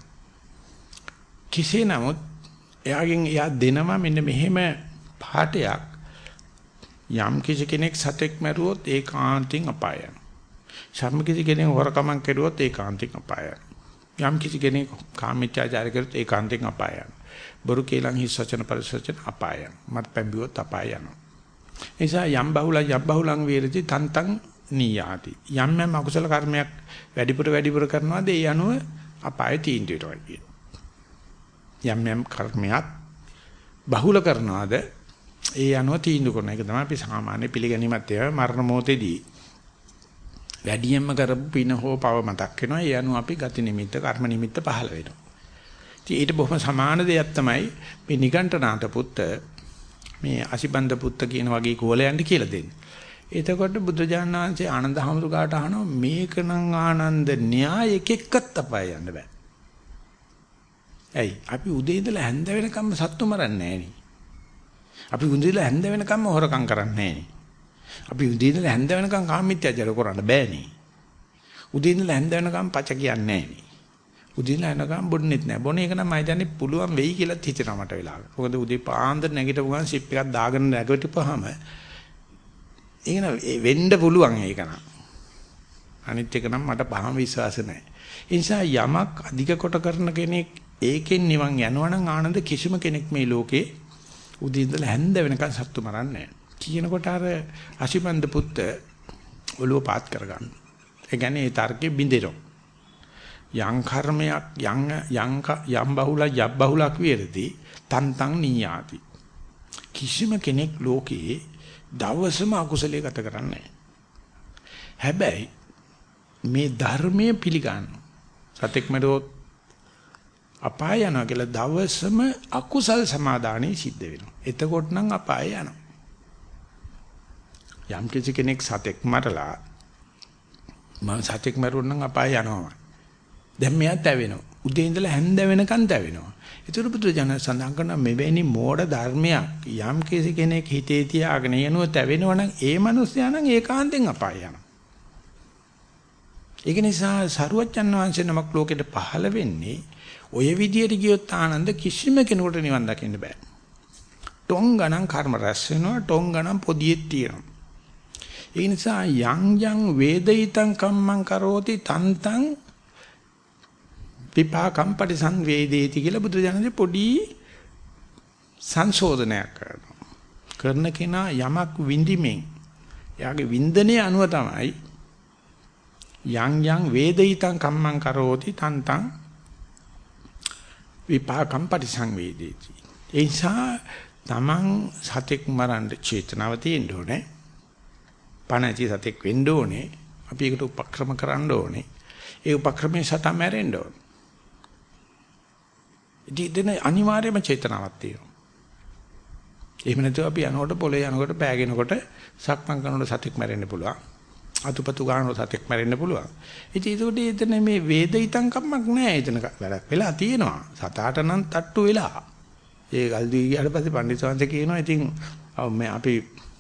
කෙසේ නමුත් එයාගෙන් එයා දෙනවා මෙන්න මෙහෙම පාඩයක් යම් කිසි කෙනෙක් සතෙක් මැරුවොත් ඒකාන්තයෙන් අපාය යනවා. සම්ම කිසි කෙනෙක් හොරකමක් කරුවොත් ඒකාන්තයෙන් අපාය යනවා. යම් කිසි කෙනෙක් කාමීත්‍යාචාර කරොත් ඒකාන්තයෙන් අපාය යනවා. බොරු කේලම් හිස් වචන පරිසචන අපාය යනවා. මත් පැඹිවොත් අපාය යනවා. නිසා යම් බහුල යම් බහුලං වේරති තන්තං නීයාති. යම් යම් අකුසල කර්මයක් වැඩිපුර වැඩිපුර කරනවාද ඒ අනුව අපාය තීන්දුවට වගේ. යම් යම් කර්මයක් බහුල කරනවාද ඒ අනුව තීන්දුව කරන එක තමයි අපි සාමාන්‍ය පිළිගැනීමත් ඒවා මරණ මොහොතේදී වැඩියෙන්ම කරපු පින හෝ පව මතක් වෙනවා ඒ අනුව අපි ගති නිමිත්ත කර්ම නිමිත්ත පහළ වෙනවා. ඉතින් ඊට බොහොම සමාන දෙයක් තමයි මේ නිගණ්ඨනාත පුත්ත මේ අසිබන්ද පුත්ත කියන වගේ කෝලයන්ට කියලා දෙන්නේ. එතකොට බුදුජානන වහන්සේ ආනන්ද හැමතුගාට අහනවා මේකනම් ආනන්ද න්‍යාය එකෙක්වත් අපාය යන්න බෑ. ඇයි? අපි උදේ ඉඳලා හැන්ද වෙනකම්ම සත්තු මරන්නේ නෑනේ. අපි උදේ ඉඳලා හැන්ද වෙනකම්ම හොරකම් කරන්නේ නෑනේ. අපි උදේ ඉඳලා හැන්ද වෙනකම් කාමීත්‍යජර කරන්න බෑනේ. උදේ ඉඳලා හැන්ද වෙනකම් පච කියන්නේ නෑනේ. උදේලා එනකම් බොන්නෙත් නෑ. බොන එක නම් මම හිතන්නේ පුළුවන් වෙයි කියලා හිතෙනවා මට වෙලාවක. මොකද උදේ පාන්දර නැගිටපු ගමන් ෂිප් එකක් දාගෙන නැගිටපුවාම ඒක නම් වෙන්න පුළුවන් ඒක නම්. අනිත් එක නම් මට පහම විශ්වාස නැහැ. ඒ නිසා යමක් අධික කොට කරන කෙනෙක් ඒකෙන් නිවන් යනවනම් ආනන්ද කිසිම කෙනෙක් මේ ලෝකේ උදේ ඉඳලා හැන්ද වෙනකන් සත්තු මරන්නේ නැහැ. කියනකොට අර අසිමන්ද පුත්ත ඔළුව පාත් කරගන්න. ඒ කියන්නේ ඒ තර්කෙ බින්දෙනවා. යං කර්මයක් යං යං යම් බහුල යබ් බහුලක් වේරදී තන්තං නීයාති. කිසිම කෙනෙක් ලෝකේ දවසම අකුසලයේ ගත කරන්නේ හැබැයි මේ ධර්මයේ පිළිගන්න සතෙක් මරොත් අපාය යනවා කියලා දවසම අකුසල් සමාදානෙ සිද්ධ වෙනවා. එතකොට නම් අපාය යනවා. යම් කිසි කෙනෙක් සතෙක් මරලා මම සතෙක් මරුවොත් නම් අපාය යනවා. දැන් මෙයා තැවෙනවා. උදේ ඉඳලා හැන්ද වෙනකන් දැවෙනවා. ඒතර බුදුජානක සඳහන් කරන මෙවැනි මෝඩ ධර්මයක් යම් කෙනෙක් හිතේ තියාගෙන යනුව තැවෙනවනම් ඒ මනුස්සයා නම් ඒකාන්තෙන් අපාය යනවා. ඒක නිසා සරුවච්චන් වහන්සේ නමක් ලෝකෙට පහළ වෙන්නේ ඔය විදියට ගියොත් ආනන්ද කිසිම කෙනෙකුට නිවන් දකින්න බෑ. ටොං ගණන් කර්ම රැස් වෙනවා ටොං ගණන් පොදියෙත් තියෙනවා. ඒ නිසා යං යං වේදිතං කම්මං කරෝති තන්තං විපාකම් පරිසංවේදේති කියලා බුදුජානකේ පොඩි සංශෝධනයක් කරනවා. කරන කෙනා යමක් විඳිමින් එයාගේ වින්දනයේ අනුව තමයි යං යං වේදිතං කම්මං කරෝති තන්තං විපාකම් පරිසංවේදේති. ඒ නිසා තමන් සතෙක් මරන්න චේතනාව තියෙන්න ඕනේ. පණ ඇති සතෙක් වෙන්න ඕනේ. අපි ඒකට උපක්‍රම කරන්න ඕනේ. ඒ උපක්‍රමයේ සතා මැරෙන්න ඕනේ. ඉතින් අනිවාර්යයෙන්ම චේතනාවක් තියෙනවා. එහෙම නැතුව අපි යනකොට පොලේ යනකොට පෑගෙනකොට සක්මන් කරනකොට සතෙක් මැරෙන්න පුළුවන්. අතුපතු ගන්නකොට සතෙක් මැරෙන්න පුළුවන්. ඉතින් ඒකට එතන මේ වේදිතං කම්මක් නෑ එතන වැඩක් වෙලා තියෙනවා. සතාට නම් තට්ටු වෙලා. ඒ ගල්දී ගියාට පස්සේ පඬිස්සවන්ත කියනවා ඉතින් මේ අපි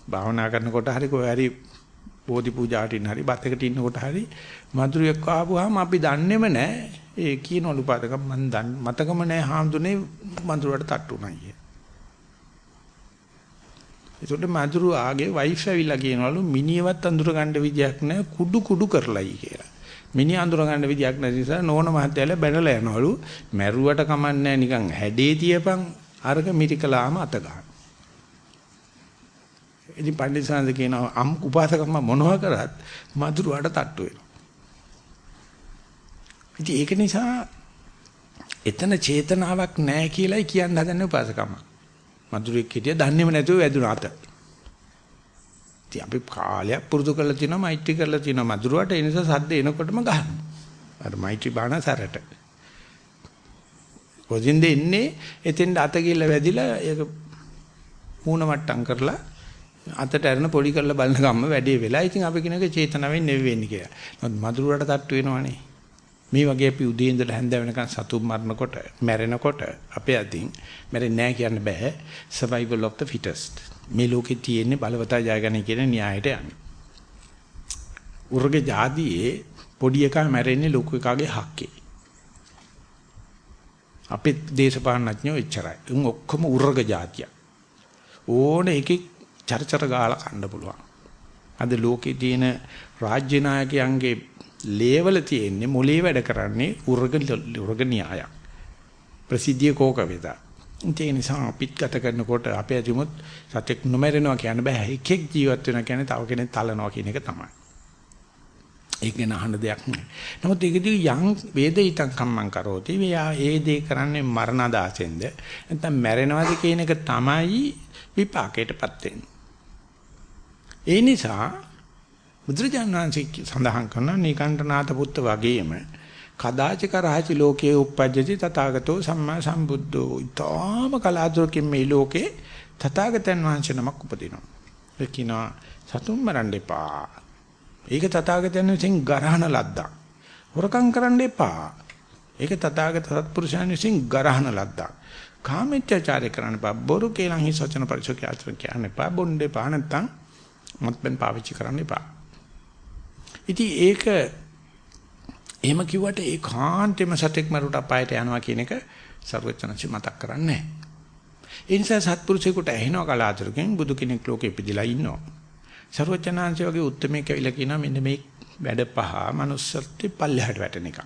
භාවනා කරනකොට හරි කොහේ හරි බෝධි පූජාවට ඉන්න හරි බත් එකට ඉන්නකොට හරි මధుරියක් ආවම අපි දන්නේම නැහැ. ඒ කියනවලු පාදක මන් දන් මතකම නැහැ හාමුදුනේ මඳුරට තට්ටු වුණා කිය. ඒකට මඳුරු ආගේ වයිෆ් ඇවිල්ලා කියනවලු මිනිහවත් අඳුර ගන්න විදියක් නැහැ කුඩු කුඩු කරලයි කියලා. මිනිහ අඳුර ගන්න විදියක් නැති නිසා නෝන මහත්තයලා බැනලා යනවලු මැරුවට කමන්නේ නිකන් හැඩේ තියපන් අරක මිරිකලාම අත ගන්න. ඉතින් පණ්ඩිත සාන්ද කියනවා අම් උපාසකම්ම මොනවා කරත් මඳුරට තට්ටු වෙනවා. ඉතින් ඒක නිසා එතන චේතනාවක් නැහැ කියලායි කියන්න හදන උපාසකම. මధుරෙක් හිටිය දන්නේම නැතුව වැදුනා අත. ඉතින් අපි කාලයක් පුරුදු කරලා තිනවා මෛත්‍රී කරලා තිනවා මధుරවට ඒ නිසා සද්ද එනකොටම ගහනවා. අර මෛත්‍රී බාන සැරට. කොදින්ද ඉන්නේ එතෙන් අත ගිල්ල වැදිලා ඒක මූණ මට්ටම් කරලා අතට ඇරෙන පොඩි කරලා බලන ගම්ම වැඩේ වෙලා. ඉතින් අපි කියන එක චේතනාවෙන් නෙවෙන්නේ කියලා. නමුත් මధుරවට තට්ටු වෙනවනේ. මේ වගේ අපි උදේ ඉඳලා හැන්ද වෙනකන් සතුන් මරනකොට, මැරෙනකොට අපේ අතින් මැරෙන්නේ නැහැ කියන්න බෑ. survival of the fittest. මේ ලෝකේ තියෙන්නේ බලවතා ජයගන්නේ කියන න්‍යායට යන්නේ. උර්ග જાතියේ පොඩි එකා මැරෙන්නේ ලොකු එකාගේ හක්කේ. අපේ දේශපාලනඥයෝ එච්චරයි. උන් ඔක්කොම උර්ග જાතිය. ඕන එකෙක් චරචර ගාලා කන්න පුළුවන්. අද ලෝකේ තියෙන රාජ්‍ය නායකයන්ගේ ලේවල තියෙන්නේ මොලේ වැඩ කරන්නේ උර්ග උර්ග න්‍යායක්. ප්‍රසිද්ධිය කෝක වේදා. ඒ නිසා අපිත් ගත කරනකොට අපේ අතිමුත් සතෙක් නොමරනවා කියන්න බෑ. එකෙක් ජීවත් වෙනවා කියන්නේ තව කෙනෙක් තලනවා කියන එක තමයි. ඒක ගැන අහන්න දෙයක් නෑ. නමුත් ඒකදී යම් වේදිතං කම්මං කරෝති. මෙයා ඒ දේ කරන්නේ මරණ දාසෙන්ද නැත්නම් මැරෙනවද කියන එක තමයි විපාකයටපත් වෙන්නේ. ඒ නිසා බුදුරජාණන් වහන්සේ සඳහන් කරන නිකණ්ඨනාත පුත්ත වගේම කදාච කරහචි ලෝකයේ උප්පජ්ජති තථාගතෝ සම්මා සම්බුද්ධෝ ඊටාම කලාතුරකින් මේ ලෝකේ තථාගතයන් වහන්සේ නමක් උපදිනවා. ඒ කියනවා සතුන් මරන්න එපා. ඒක තථාගතයන් විසින් ගරහන ලද්දා. හොරකම් කරන්න එපා. ඒක තථාගත සත්පුරුෂයන් විසින් ගරහන ලද්දා. කාමීත්‍යචාරය කරන්න එපා. බොරු කේලම් හිස් වචන පරිචෝක ආචරණ කියන්න එපා. බොණ්ඩ එපා නැත්තම් මත්පැන් පාවිච්චි කරන්න එපා. ඉතින් ඒක එහෙම කිව්වට ඒ කාන්තේම සතෙක් මරුට අපායට යනවා කියන එක ਸਰවචනසි මතක් කරන්නේ ඒ නිසා සත්පුරුෂයෙකුට ඇහෙන කලාතුරකින් බුදු කෙනෙක් ලෝකෙ ඉපදිලා ඉන්නවා. ਸਰවචනාංශය වගේ උත්මේ කැවිලා කියනවා මෙන්න මේ වැඩ පහ manussත්ති පල්ලෙහාට වැටෙන එක.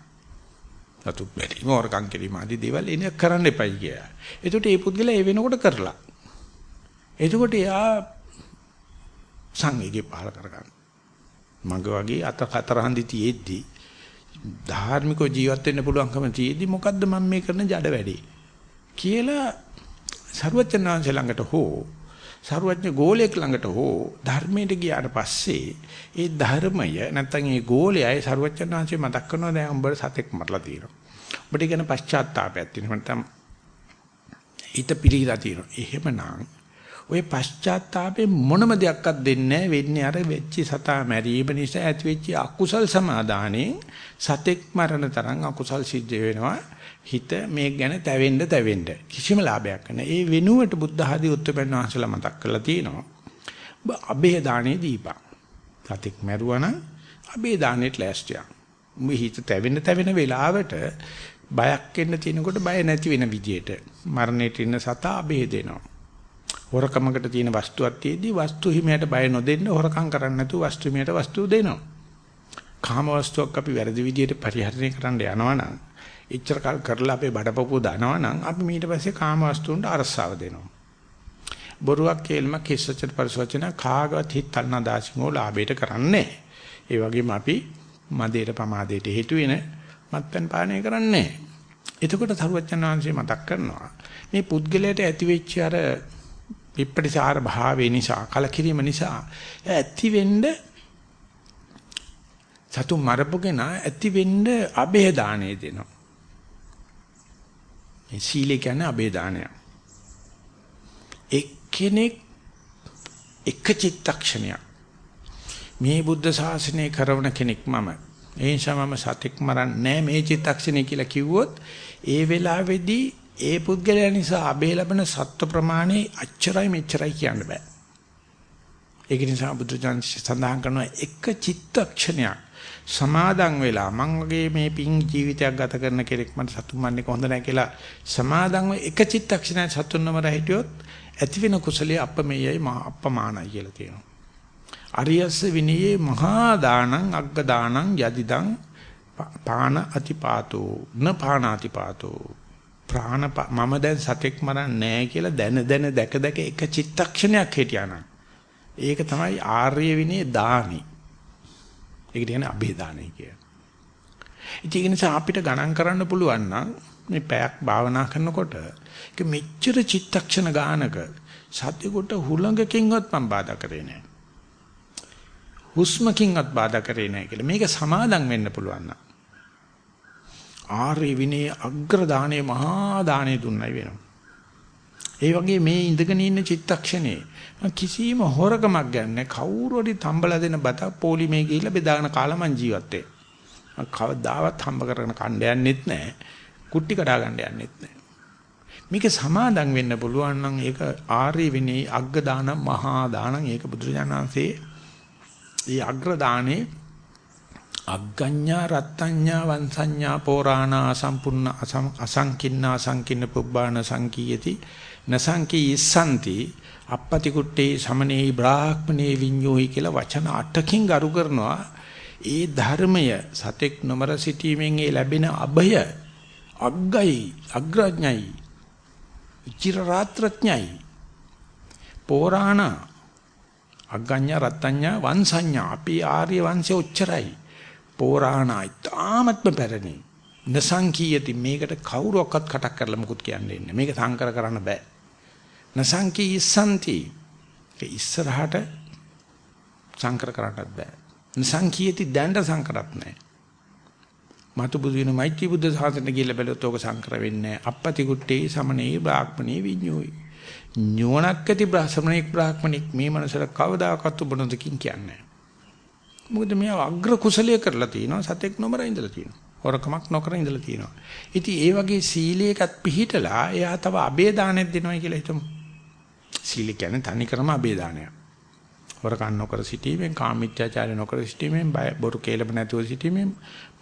සතු බැරි මෝරකම් කිරීම ආදී දේවල් එන කරන්න එපයි කියලා. එතකොට මේ පුද්ගලයා ඒ වෙනකොට කරලා. එතකොට එයා සංවේගය පහල කරගන්නවා. මග වගේ අත කතරහන්දි තියෙද්දි ධාර්මිකව ජීවත් වෙන්න පුළුවන්කම තියෙද්දි මොකද්ද මම මේ කරන ජඩ වැඩේ කියලා ਸਰුවචනාංශ ළඟට හෝ ਸਰුවඥ ගෝලයක් ළඟට හෝ ධර්මයට ගියාට පස්සේ ඒ ධර්මය නැත්නම් ඒ ගෝලයයි ਸਰුවචනාංශය මතක් කරනවා දැන් උඹට සතෙක් මරලා තියෙනවා. උඹට ගැන පශ්චාත්තාවයක් තියෙනවා නැත්නම් හිත පිළිහිලා තියෙනවා. එහෙමනම් ওই පශ්චාත්තාපේ මොනම දෙයක්වත් දෙන්නේ වෙන්නේ අර වෙච්ච සතා මැරීම නිසා ඇතිවෙච්ච අකුසල් සමාදානේ සතෙක් මරණ තරම් අකුසල් සිද්ධ වෙනවා හිත මේ ගැන තැවෙන්න තැවෙන්න කිසිම ලාභයක් නැහැ. ඒ වෙනුවට බුද්ධ ආදී උත්තරපන්න වහන්සේලා මතක් කරලා තියෙනවා. අබේ දානේ දීපා. සතෙක් මැරුවා නම් අබේ දානෙට ලෑස්තියක්. උඹ හිත තැවෙන්න තැවෙන වෙලාවට බයක් එන්න තියෙනකොට බය නැති වෙන විදියට මරණයට ඉන්න සතා අබේ දෙනවා. හොරකමකට තියෙන වස්තුවක් තියේදී වස්තු හිමියට බය නොදෙන්න හොරකම් කරන්න නැතුව වස්තු හිමියට වස්තුව දෙනවා. කාම වස්තුවක් අපි වැරදි විදියට පරිහරණය කරන්න යනවා නම් එච්චර කල් කරලා අපේ බඩපපුව දනවා නම් අපි ඊට පස්සේ කාම වස්තුන්ට අරසාව දෙනවා. බොරුවක් කේල්ම කිස්සචර පරිසවචන කාගවත් හිත තල්නා දාසිකෝ ලාභයට කරන්නේ. ඒ වගේම අපි මදේට පමාදේට හේතු වෙන මත්පැන් පානය කරන්නේ. එතකොට තරුවචන වංශය මතක් කරනවා. මේ පුද්ගලයාට ඇති වෙච්ච අර විප්‍රතිසාර භාවය නිසා කලකිරීම නිසා ඇති වෙන්න සතු මරපුගෙන ඇති වෙන්න අබේ දාණය දෙනවා. මේ සීලය කියන්නේ අබේ දානය. එක්කෙනෙක් එක චිත්තක්ෂණයක් මේ බුද්ධ ශාසනය කරවන කෙනෙක් මම. ඒ නිසා මම සතෙක් මරන්නේ මේ චිත්තක්ෂණය කියලා කිව්වොත් ඒ වෙලාවේදී ඒ පුද්ගලයා නිසා අබේ ලැබෙන සත්ව ප්‍රමාණය අච්චරයි මෙච්චරයි කියන්න බෑ. ඒක නිසා බුදුජානක සඳහන් කරන එක චිත්තක්ෂණයක් සමාදන් වෙලා මං වගේ මේ පිං ජීවිතයක් ගත කරන කෙනෙක් මට සතුන් මන්නේ කොහොඳ නැහැ කියලා සමාදන්ව එක චිත්තක්ෂණයක් සතුන් නමර හිටියොත් ඇති වෙන කුසලයේ අපමෙයයි අපමානයි කියලා කියනවා. අරියස්ස විනයේ මහා දානං අග්ග දානං යදිදං පාන අතිපාතෝ න පානාතිපාතෝ ප්‍රාණ මම දැන් සතෙක් මරන්නේ නැහැ කියලා දැන දැන දැක දැක එක චිත්තක්ෂණයක් හිටියානම් ඒක තමයි ආර්ය විනයේ දානි. ඒක කියන්නේ අභේ දානයි කිය. ඒක නිසා අපිට ගණන් කරන්න පුළුවන් නම් මේ පැයක් භාවනා කරනකොට ඒක මෙච්චර චිත්තක්ෂණ ගානක සත්‍යකොට හුලඟකින්වත් මම බාධා කරේ නැහැ. හුස්මකින්වත් බාධා කරේ නැහැ කියලා. මේක සමාදම් වෙන්න පුළුවන් නම්. ආර්ය විනයේ අග්‍ර දාණය මහා දාණය දුන්නයි වෙනවා. ඒ වගේ මේ ඉඳගෙන ඉන්න චිත්තක්ෂණේ කිසිම හොරකමක් ගන්න කවුරු හරි තම්බලා දෙන බත පොලිමේ ගිහිල්ලා බෙදාගෙන කාලා මං ජීවත් වෙන්නේ. කවදාවත් හම්බ කරගෙන කණ්ඩ යන්නෙත් නැහැ. කුට්ටි කඩා ගන්න යන්නෙත් නැහැ. මේක සමාදම් වෙන්න පුළුවන් නම් ඒක ආර්ය විනී අග්ග දාන මහා දානං ඒක බුදුරජාණන්සේ ඒ අග්‍ර දානේ අග්ගඤ්ඤා රත්ත්‍ඤ්ඤා වංසඤ්ඤා පෝරාණා සම්පූර්ණ අසංකින්නා සංකින්න පුබ්බාන සංකීයති නසංකී ඉස්සන්ති අපපති කුට්ටේ සමනේ බ්‍රාහ්මනේ විඤ්ඤෝහි කියලා වචන අටකින් ගරු කරනවා. ඒ ධර්මය සතෙක් නොමර සිටීමෙන් ඒ ලැබෙන අභය අග්ගයි අග්‍රඥයි චිර රාත්‍රඥයි. පෝරාණ අග්ගඤ්ඤ රත්ත්‍ඤ්ඤ වංශඤ්ඤ අපි ආර්ය වංශය උච්චරයි. පෝරාණයි තාමත්ම පැරණි. නසංකීයති. මේකට කවුරුවක්වත් කටක් කරලා මුකුත් කියන්නේ නැහැ. මේක සංකර කරන්න බෑ. නසංකී ඉස්සන්ති. ඒ ඉස්සරහට සංකර කරන්නත් බෑ. නසංකීයති දැඬ සංකරත් නැහැ මතු බුදු වෙන මෛත්‍රී බුද්ධ සාසනය කියලා බැලුවොත් ඕක සංකර වෙන්නේ නැහැ අපපති කුට්ටේ සමනේ බ්‍රාහ්මණේ විඤ්ඤෝයි. නුවණක් ඇති බ්‍රාහ්මණෙක් බ්‍රාහ්මණෙක් මේ මනසට කවදාකවත් උබනොදකින් කියන්නේ මොකද මේ අග්‍ර කුසලයේ කරලා තිනවා සතෙක් නොමර ඉඳලා තිනවා හොරකමක් නොකර ඉඳලා තිනවා ඉතින් ඒ වගේ සීලයකත් පිළිහිටලා එයා තව අබේ දානෙත් දෙනවා කියලා හිතමු සීල කියන්නේ තනි ක්‍රම අබේ දානයක් හොරකම් නොකර සිටීමෙන් කාමීත්‍යාචාරය නොකර සිටීමෙන් බය බොරු කේලම නැතුව සිටීමෙන්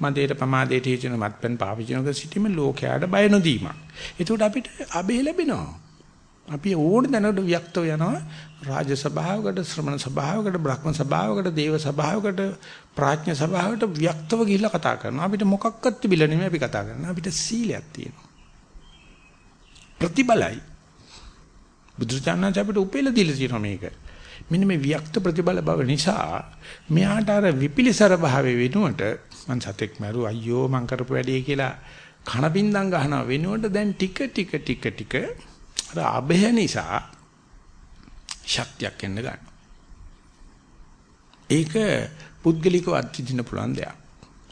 මදේට පමාදේට හේතුන මත්පැන් පාවිච්චි නොකර සිටීමෙන් ලෝකයට බය නොදීමක්. ඒකට අපිට අබේ ලැබෙනවා. අපි ඕන දැනකට වික්තව යනවා රාජ සභාවකට ශ්‍රමණ සභාවකට බ්‍රහ්ම සභාවකට දේව සභාවකට ප්‍රඥා සභාවකට වික්තව ගිහිල්ලා කතා කරනවා. අපිට මොකක්වත් තිබිලා නෙමෙයි අපි කතා කරන්නේ. අපිට සීලයක් තියෙනවා. ප්‍රතිබලයි. බුදුචානන්ද අපිට උපෙලා දීලා තියෙනවා මේක. මෙන්න මේ වික්ත ප්‍රතිබල බව නිසා මෙයාට අර විපිලිසර භාවයේ වෙනුවට මං සතෙක් මරු අයියෝ මං කරපු වැඩේ කියලා කනපින්දම් ගහනවා වෙනුවට දැන් ටික ටික ටික ටික අර අභය නිසා ශක්තියක් එන්න ගන්නවා. ඒක පුද්ගලිකව අත්විඳින්න පුළුවන් දෙයක්.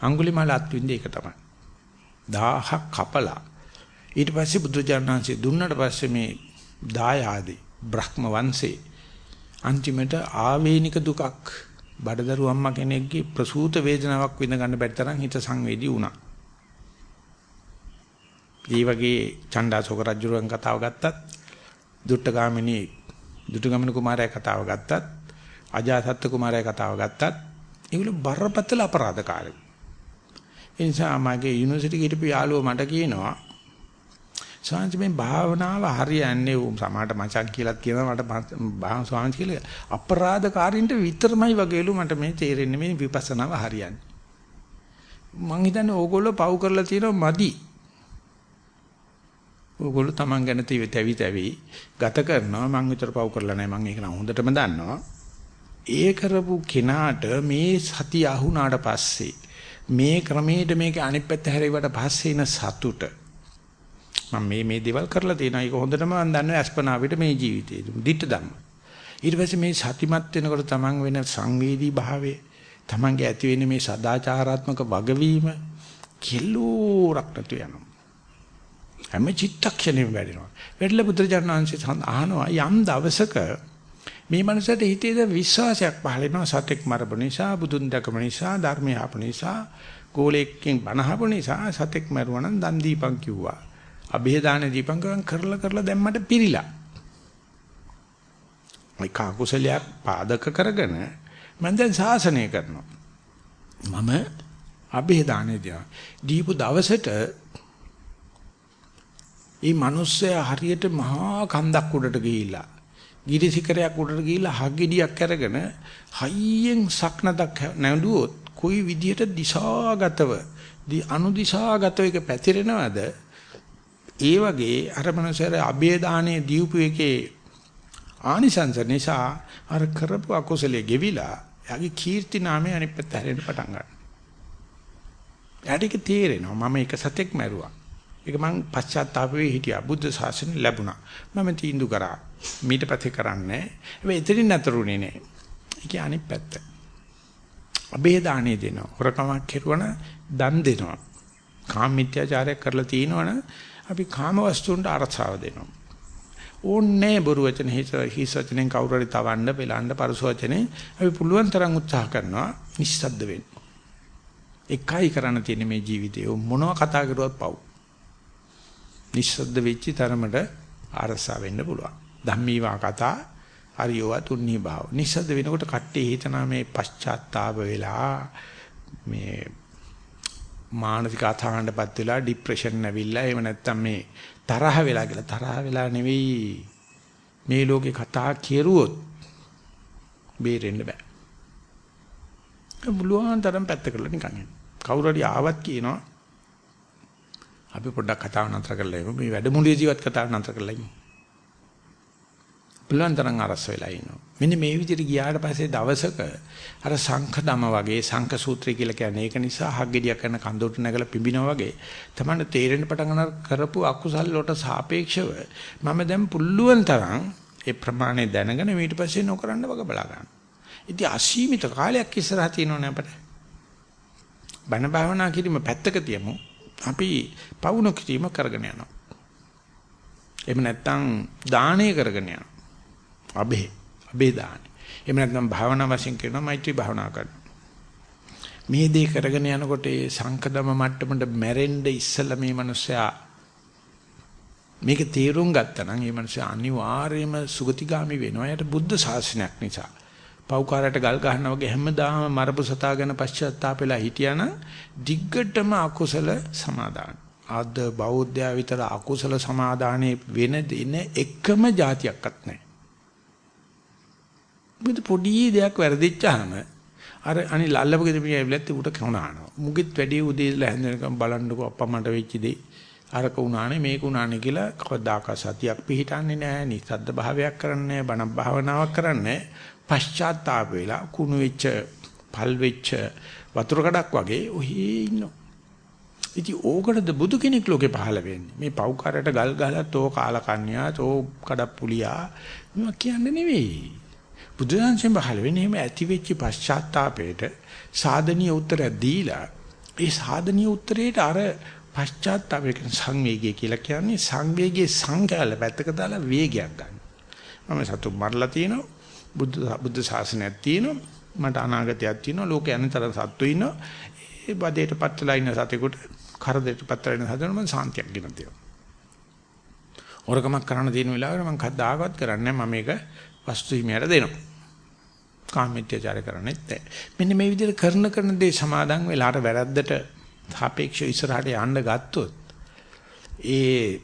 අඟුලිමාල අත්විඳින්නේ ඒක තමයි. 1000ක් කපලා ඊට පස්සේ බුදුජානනාංශය දුන්නට පස්සේ මේ දායාදේ බ්‍රහ්ම වංශේ අන්තිමට ආවේනික දුකක් බඩදරු අම්මා කෙනෙක්ගේ ප්‍රසූත වේදනාවක් විඳ ගන්න බැරි තරම් හිත සංවේදී වුණා. ඒ වගේ චණ්ඩාසෝක රජුරන් කතාව ගත්තත් දුට්ටගාමිනී දුටුගමන කුමාරයා කතාව ගත්තත් අජාසත් කුමාරයා කතාව ගත්තත් ඒගොල්ලෝ බරපතල අපරාධකාරයි. ඒ නිසා මගේ යුනිවර්සිටි ගිහපු යාළුවෝ මට කියනවා ස්වාමීන් මේ භාවනාව හරියන්නේ උම් සමාහට මචං කියලාත් කියනවා මට භාව ස්වාමීන් කියලා අපරාධකාරින්ට විතරමයි වගේලු මට මේ තේරෙන්නේ මේ විපස්සනාව හරියන්නේ. මං හිතන්නේ ඕගොල්ලෝ පව් කරලා තියෙනවා මදි. ඕගොල්ලෝ Taman ගැන තැවි තැවි ගත කරනවා මං විතර පව් කරලා නැහැ මං ඒක නම් හොඳටම දන්නවා. ඒ කරපු කෙනාට මේ සතිය අහුණාට පස්සේ මේ ක්‍රමයට මේක අනිත් පැත්ත හැරෙවට පස්සේ ඉන සතුට මම මේ මේ දේවල් කරලා තියෙනවා. ඒක හොඳටම මම දන්නවා අස්පනාවිට මේ ජීවිතේ. දිට්ඨ ධම්ම. ඊට පස්සේ මේ සතිමත් වෙනකොට තමන් වෙන සංවේදී භාවය, තමන්ගේ ඇති වෙන මේ සදාචාරාත්මක වගවීම කිලෝරක් නැතු යනවා. හැම චිත්තක්ෂණෙම වැඩෙනවා. වැඩිලා බුදුරජාණන් වහන්සේ අහනවා යම් දවසක මේ මනසට හිතේද විශ්වාසයක් පහළ වෙනවා සතෙක් මරපු නිසා බුදුන් දැකම නිසා ධර්මය ආපු නිසා ගෝලෙක්ගෙන් බනහපු නිසා සතෙක් මරුවා නම් දන් දීපන් කිව්වා. અભේදාන දීපන් ගම් කරලා කරලා දැම්මට පිරිලා. මේ කාකුසලයක් පාදක කරගෙන මම දැන් සාසනය කරනවා. මම અભේදාන දීපු දවසට මේ මිනිස්සයා හරියට මහා කන්දක් උඩට ගිහිල්ලා ගිරිසිකරයක් උඩට ගිහිල්ලා හග්ගෙඩියක් අරගෙන හයියෙන් සක්නදක් නැඬුවොත් කොයි විදියට දිශාගතව අනුදිශාගතව එක පැතිරෙනවද ඒ වගේ අර මනසර අබේදානයේ දීපු එකේ ආනිසංස නිසා අර කරපු අකුසලයේ ගෙවිලා එයාගේ කීර්ති නාමය අනිත් පැත්ත හැරෙන්න පටන් ගන්නවා. එයාට ඒක තේරෙනවා මම එක සතෙක් මැරුවා. ඒක මං පශ්චාත්තාපෙ හිටියා. බුද්ධ ශාසනය ලැබුණා. මම තීන්දු කරා. මීට පස්සේ කරන්නේ. හැබැයි එතනින් නතරුනේ නෑ. ඒකේ අනිත් පැත්ත. අබේදානේ දෙනවා. හොරකමක් කෙරුවන දන් දෙනවා. කාම මිත්‍යාචාරයක් කරලා තිනවනම් අපි කාම වස්තුන්ට අරසාව දෙනවා. ඕන්නේ බොරු වචන හිස හිස වචනෙන් කවුරු හරි තවන්න පෙලන්න පරස වචනේ අපි පුළුවන් තරම් උත්සාහ කරනවා නිස්සද්ද වෙන්න. එකයි කරන්න තියෙන මේ ජීවිතේ මොනවා කතා කරුවත් පව්. නිස්සද්ද වෙච්ච තරමට අරසා වෙන්න පුළුවන්. ධම්මීවා කතා හරියව තුන්නී භාව. නිස්සද්ද වෙනකොට කට්ටිය හිතනවා මේ පශ්චාත්තාප වෙලා මේ මානසික අසහනටපත් වෙලා ડિප්‍රෙෂන් ඇවිල්ලා එහෙම නැත්නම් මේ තරහ වෙලා කියලා තරහ වෙලා නෙවෙයි මේ ලෝකේ කතා කෙරුවොත් බේරෙන්න බෑ. බුලුවන් තරම් පැත්ත කරලා නිකන් යන්න. කවුරු හරි ආවත් කියනවා අපි පොඩ්ඩක් කතාව නතර කරලා ඉමු. මේ වැඩමුළුවේ ජීවත් කතාව නතර කරලා ඉමු. පුළුවන් තරම් අරස් වෙලා ඉන්නවා. මෙන්න මේ විදිහට ගියාට පස්සේ දවසක අර සංඛ දම වගේ සංඛ සූත්‍රය කියලා කියන්නේ ඒක නිසා හග්ගෙඩියක් කරන කඳුට නැගලා පිඹිනවා වගේ තමයි තේරෙන්න පටන් ගන්න කරපු අකුසල් වලට සාපේක්ෂව මම දැන් පුළුවන් තරම් ඒ ප්‍රමාණය දැනගෙන ඊට පස්සේ නොකරන්න වග බලා ගන්න. ඉතින් අසීමිත කාලයක් ඉස්සරහ තියෙනවනේ අපිට. බණ භාවනා කිරීම පැත්තක තියමු. අපි පවුන කිරීම කරගෙන යනවා. එහෙම නැත්නම් දානය කරගෙන යනවා. අබේ අබේ දාන්නේ. එහෙම නැත්නම් භාවනා වශයෙන් කරනවා මෛත්‍රී භාවනා කරනවා. මේ දේ කරගෙන යනකොට ඒ සංකදම මට්ටමට මැරෙන්න ඉස්සෙල්ලා මේ මිනිස්සයා මේක තීරුම් ගත්තා නම් මේ මිනිස්සයා අනිවාර්යයෙන්ම සුගතිගාමි වෙනවා. එයාට බුද්ධ ශාසනයක් නිසා. පෞකාරයට ගල් ගන්නවා වගේ හැමදාම මරපු සතා ගැන පශ්චාත්තාපෙලා හිටියානම් දිග්ගටම අකුසල සමාදාන. අද බෞද්ධයා විතර අකුසල සමාදානේ වෙන දින එකම જાතියක්වත් නැහැ. මොකද පොඩි දෙයක් වැරදිච්චාම අර අනි ලල්ලපු ගෙදර මිනිහා ඇවිල්ලත් උට කවුනානවා. මුගෙත් වැඩි උදේ ඉඳලා හැන්දෙනකම් බලන්නකො අප්පා මට වෙච්ච දේ. අරක උනානේ මේක උනානේ කියලා කවදාක සතියක් පිහිටන්නේ නැහැ. නිසද්ද භාවයක් කරන්නේ නැහැ. බණ භාවනාවක් කරන්නේ පශ්චාත්තාප වෙලා කුණු වෙච්ච පල් වෙච්ච වතුර කඩක් වගේ ඔහේ ඉන්නවා. ඉතින් ඕකටද බුදු කෙනෙක් ලෝකේ පහළ වෙන්නේ. මේ පව්කාරයට ගල් ගහලා තෝ කාලකන්‍යා තෝ කඩප්පුලියා මේවා කියන්නේ නෙවෙයි. බුදුදහමෙන් පහළ වෙන්නේ එහෙම ඇති වෙච්ච පශ්චාත්තාපයට සාධනීය උත්තරයක් දීලා ඒ සාධනීය උත්තරේට අර පශ්චාත්තාපය කියන සංවේගය කියලා කියන්නේ සංවේගයේ සංකල්ප පැත්තක දාලා වේගයක් ගන්න. මම සතු මරලා තියෙනවා. බුද්ධ බුද්ධ ශාසනයක් තියෙනවා. මට අනාගතයක් තියෙනවා. ලෝකේ අනිතර සත්තු ඉන්නවා. ඒ බදේට පත්ලා ඉන්න සතෙකුට කරදරට පත්ලා ඉන්න හදන මම සාන්තියක් ගෙන තියෙනවා. හොරකමක් කරන්න තියෙන වෙලාවට මම කද්දාගවත් කරන්නේ මම මේක වස්තු හිමියට දෙනවා. කාමීත්‍යචාර කරන්නේ නැහැ. මෙන්න මේ විදිහට කරන කරන දේ සමාදන් වෙලාට වැරද්දට සාපේක්ෂව ඉස්සරහට යන්න ගත්තොත් ඒ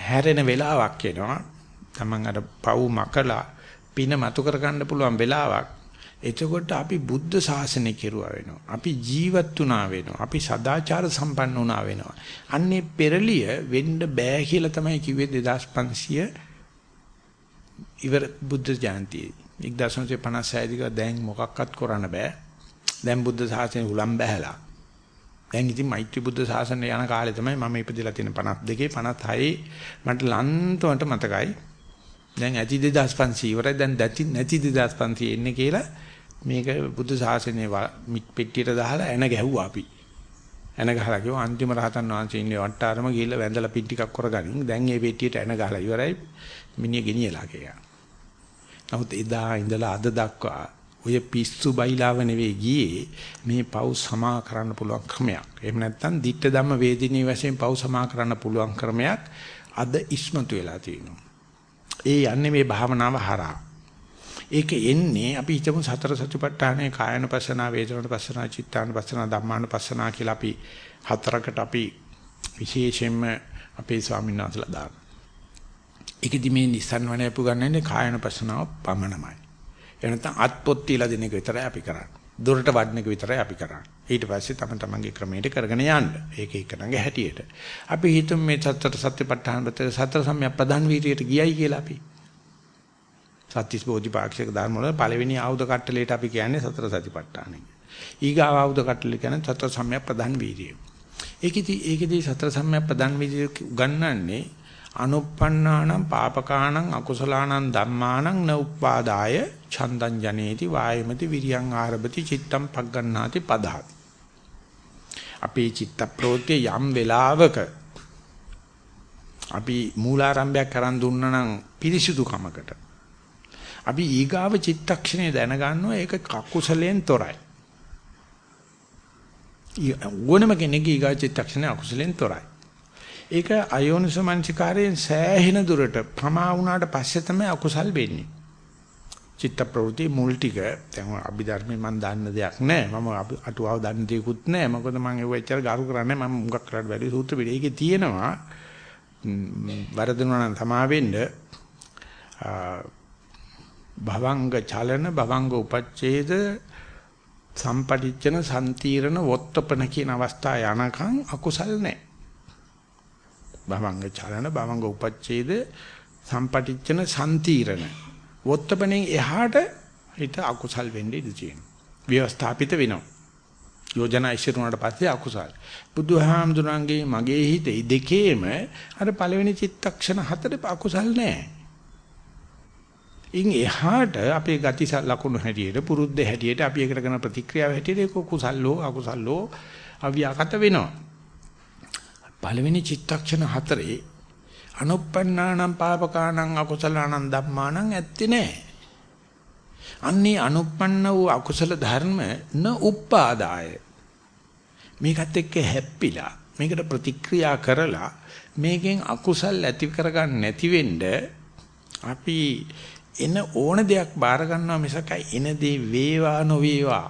හැරෙන වෙලාවක් එනවා. Taman අර පව් මකලා පින මතු කර ගන්න පුළුවන් වෙලාවක්. එතකොට අපි බුද්ධ ශාසනය කෙරුවා වෙනවා. අපි ජීවත් වුණා වෙනවා. අපි සදාචාර සම්පන්න වුණා වෙනවා. අන්නේ පෙරලිය වෙන්න බෑ කියලා තමයි කිව්වේ 2500 ඉවර බුද්ධ ජයන්තියේ. 1956 දිග දැන් මොකක්වත් කරන්න බෑ. දැන් බුද්ධ ශාසනය උලම් බැහැලා. දැන් ඉතින් මෛත්‍රී බුද්ධ ශාසනය යන කාලේ තමයි මම ඉපදලා තියෙන 52 56 මට ලන්තමට මතකයි. දැන් ඇති 2500 ඉවරයි දැන් දැති නැති 2500 එන්නේ කියලා මේක බුද්ධ ශාසනයේ පෙට්ටියට දාලා එන ගැහුවා අපි. එන ගහලා කිව්වා අන්තිම රහතන් වහන්සේ ඉන්නේ වට්ටාරම ගිහිල්ලා වැඳලා පිට ටිකක් කරගනින්. දැන් මේ පෙට්ටියට එන ගහලා ඉවරයි. මිනිහ ගෙනියලා කියලා. නමුත් එදා ඉඳලා අද දක්වා ඔය පිස්සු බයිලාව නෙවෙයි ගියේ මේ පව් සමා කරන්න පුළුවන් ක්‍රමයක්. එහෙම නැත්නම් ditta ධම්ම වේදිනී වශයෙන් පව් සමා කරන්න පුළුවන් ක්‍රමයක් අද ඉස්මතු වෙලා තියෙනවා. ඒ යන්නේ මේ භාවනාව හරහා. ඒක එන්නේ අපි හිතමු සතර සතිපට්ඨානයේ කායනුපස්සනා වේදනානුපස්සනා චිත්තානුපස්සනා ධම්මානුපස්සනා කියලා අපි හතරකට අපි විශේෂයෙන්ම අපේ ස්වාමීන් වහන්සේලා දානවා. ඒකෙදි මේ නිසන් වනේ පුගන්නන්නේ කායනුපස්සනාව පමණමයි. එහෙම නැත්නම් අත්පොත් තියලා දෙන එක විතරයි අපි කරන්නේ. දොරට වඩන එක විතරයි අපි කරන්නේ. ඊට පස්සේ තම තමන්ගේ ක්‍රමයට කරගෙන යන්න. ඒක එකනගේ හැටියට. අපි හිතමු මේ සතර සත්‍යපට්ඨාන බතර සතර සම්‍යක් ප්‍රධාන වීර්යයට ගියයි කියලා අපි. සත්‍තිස් බෝධිපාක්ෂික ධර්ම වල පළවෙනි ආයුධ කට්ටලයට අපි කියන්නේ සතර සතිපට්ඨානයි. ඊගාව ආයුධ කට්ටල කියන්නේ සතර සම්‍යක් ප්‍රධාන වීර්යය. ඒකෙදි ඒකෙදි සතර සම්‍යක් ප්‍රධාන වීර්යය උගන්වන්නේ අනුප්පන්නානම් පාපකානම් අකුසලානම් ධම්මානම් න උප්පාදාය චන්දං ජනේති වායමති විරියං ආරභති චිත්තම් පග්ගණ්ණාති පදහති අපේ චිත්ත ප්‍රෝත්‍ය යම් වෙලාවක අපි මූලාරම්භයක් කරන් දුන්නා නම් පිරිසිදු කමකට. අපි ඊගාව චිත්තක්ෂණය දැනගන්නවා ඒක කකුසලෙන් තොරයි. ඕනම කෙනෙක්ගේ ඊගාව චිත්තක්ෂණය අකුසලෙන් තොරයි. ඒක අයෝනිසෝ මනසිකාරයෙන් සෑහෙන දුරට ප්‍රමා වුණාට පස්සේ තමයි අකුසල් වෙන්නේ. චිත්ත ප්‍රවෘත්ති මුල් ටික දැන් අභිධර්මයේ මම දන්න දෙයක් නෑ. මම අටුවාව දන්න දෙයක්වත් නෑ. මොකද මම ඒව එච්චර ගරු කරන්නේ මම මුගක් කරලා වැඩි සූත්‍ර පිටේ ඒකේ තියෙනවා වරදිනවා නම් තමා වෙන්න භවංග චලන භවංග උපච්ඡේද සම්පටිච්චන සම්තිරණ වොත්තපන කියන අවස්ථා යනකම් අකුසල් නැහැ. භවංග චලන භවංග උපච්ඡේද සම්පටිච්චන සම්තිරණ. වොත්තපණෙන් එහාට හිත අකුසල් වෙන්නේ ඉඳී තියෙනවා. ව්‍යවස්ථාපිත වෙනවා. යෝජනා ඉස්සරුණාට පස්සේ අකුසල්. බුදුහාමුදුරන්ගේ මගේ හිතේ දෙකේම අර පළවෙනි චිත්තක්ෂණ හතරේ අකුසල් නැහැ. ඉන් එහාට අපේ ගති ලකුණු හැටියට පුරුද්ද හැටියට අපි ඒකට කරන ප්‍රතික්‍රියාව හැටියට ඒක කුසල්ලෝ අකුසල්ලෝ අව්‍යාකත වෙනවා. පළවෙනි චිත්තක්ෂණ හතරේ අනුප්පන්නානම් පාපකානම් අකුසලානම් ධම්මානම් ඇත්තේ නැහැ. අන්නේ අනුප්පන්න වූ අකුසල ධර්ම න උප්පාදාය. මේකත් එක්ක හැප්පිලා මේකට ප්‍රතික්‍රියා කරලා මේකෙන් අකුසල් ඇති කරගන්න නැති වෙන්න අපි එන ඕන දෙයක් බාර ගන්නවා මිසක එන දේ වේවා නොවේවා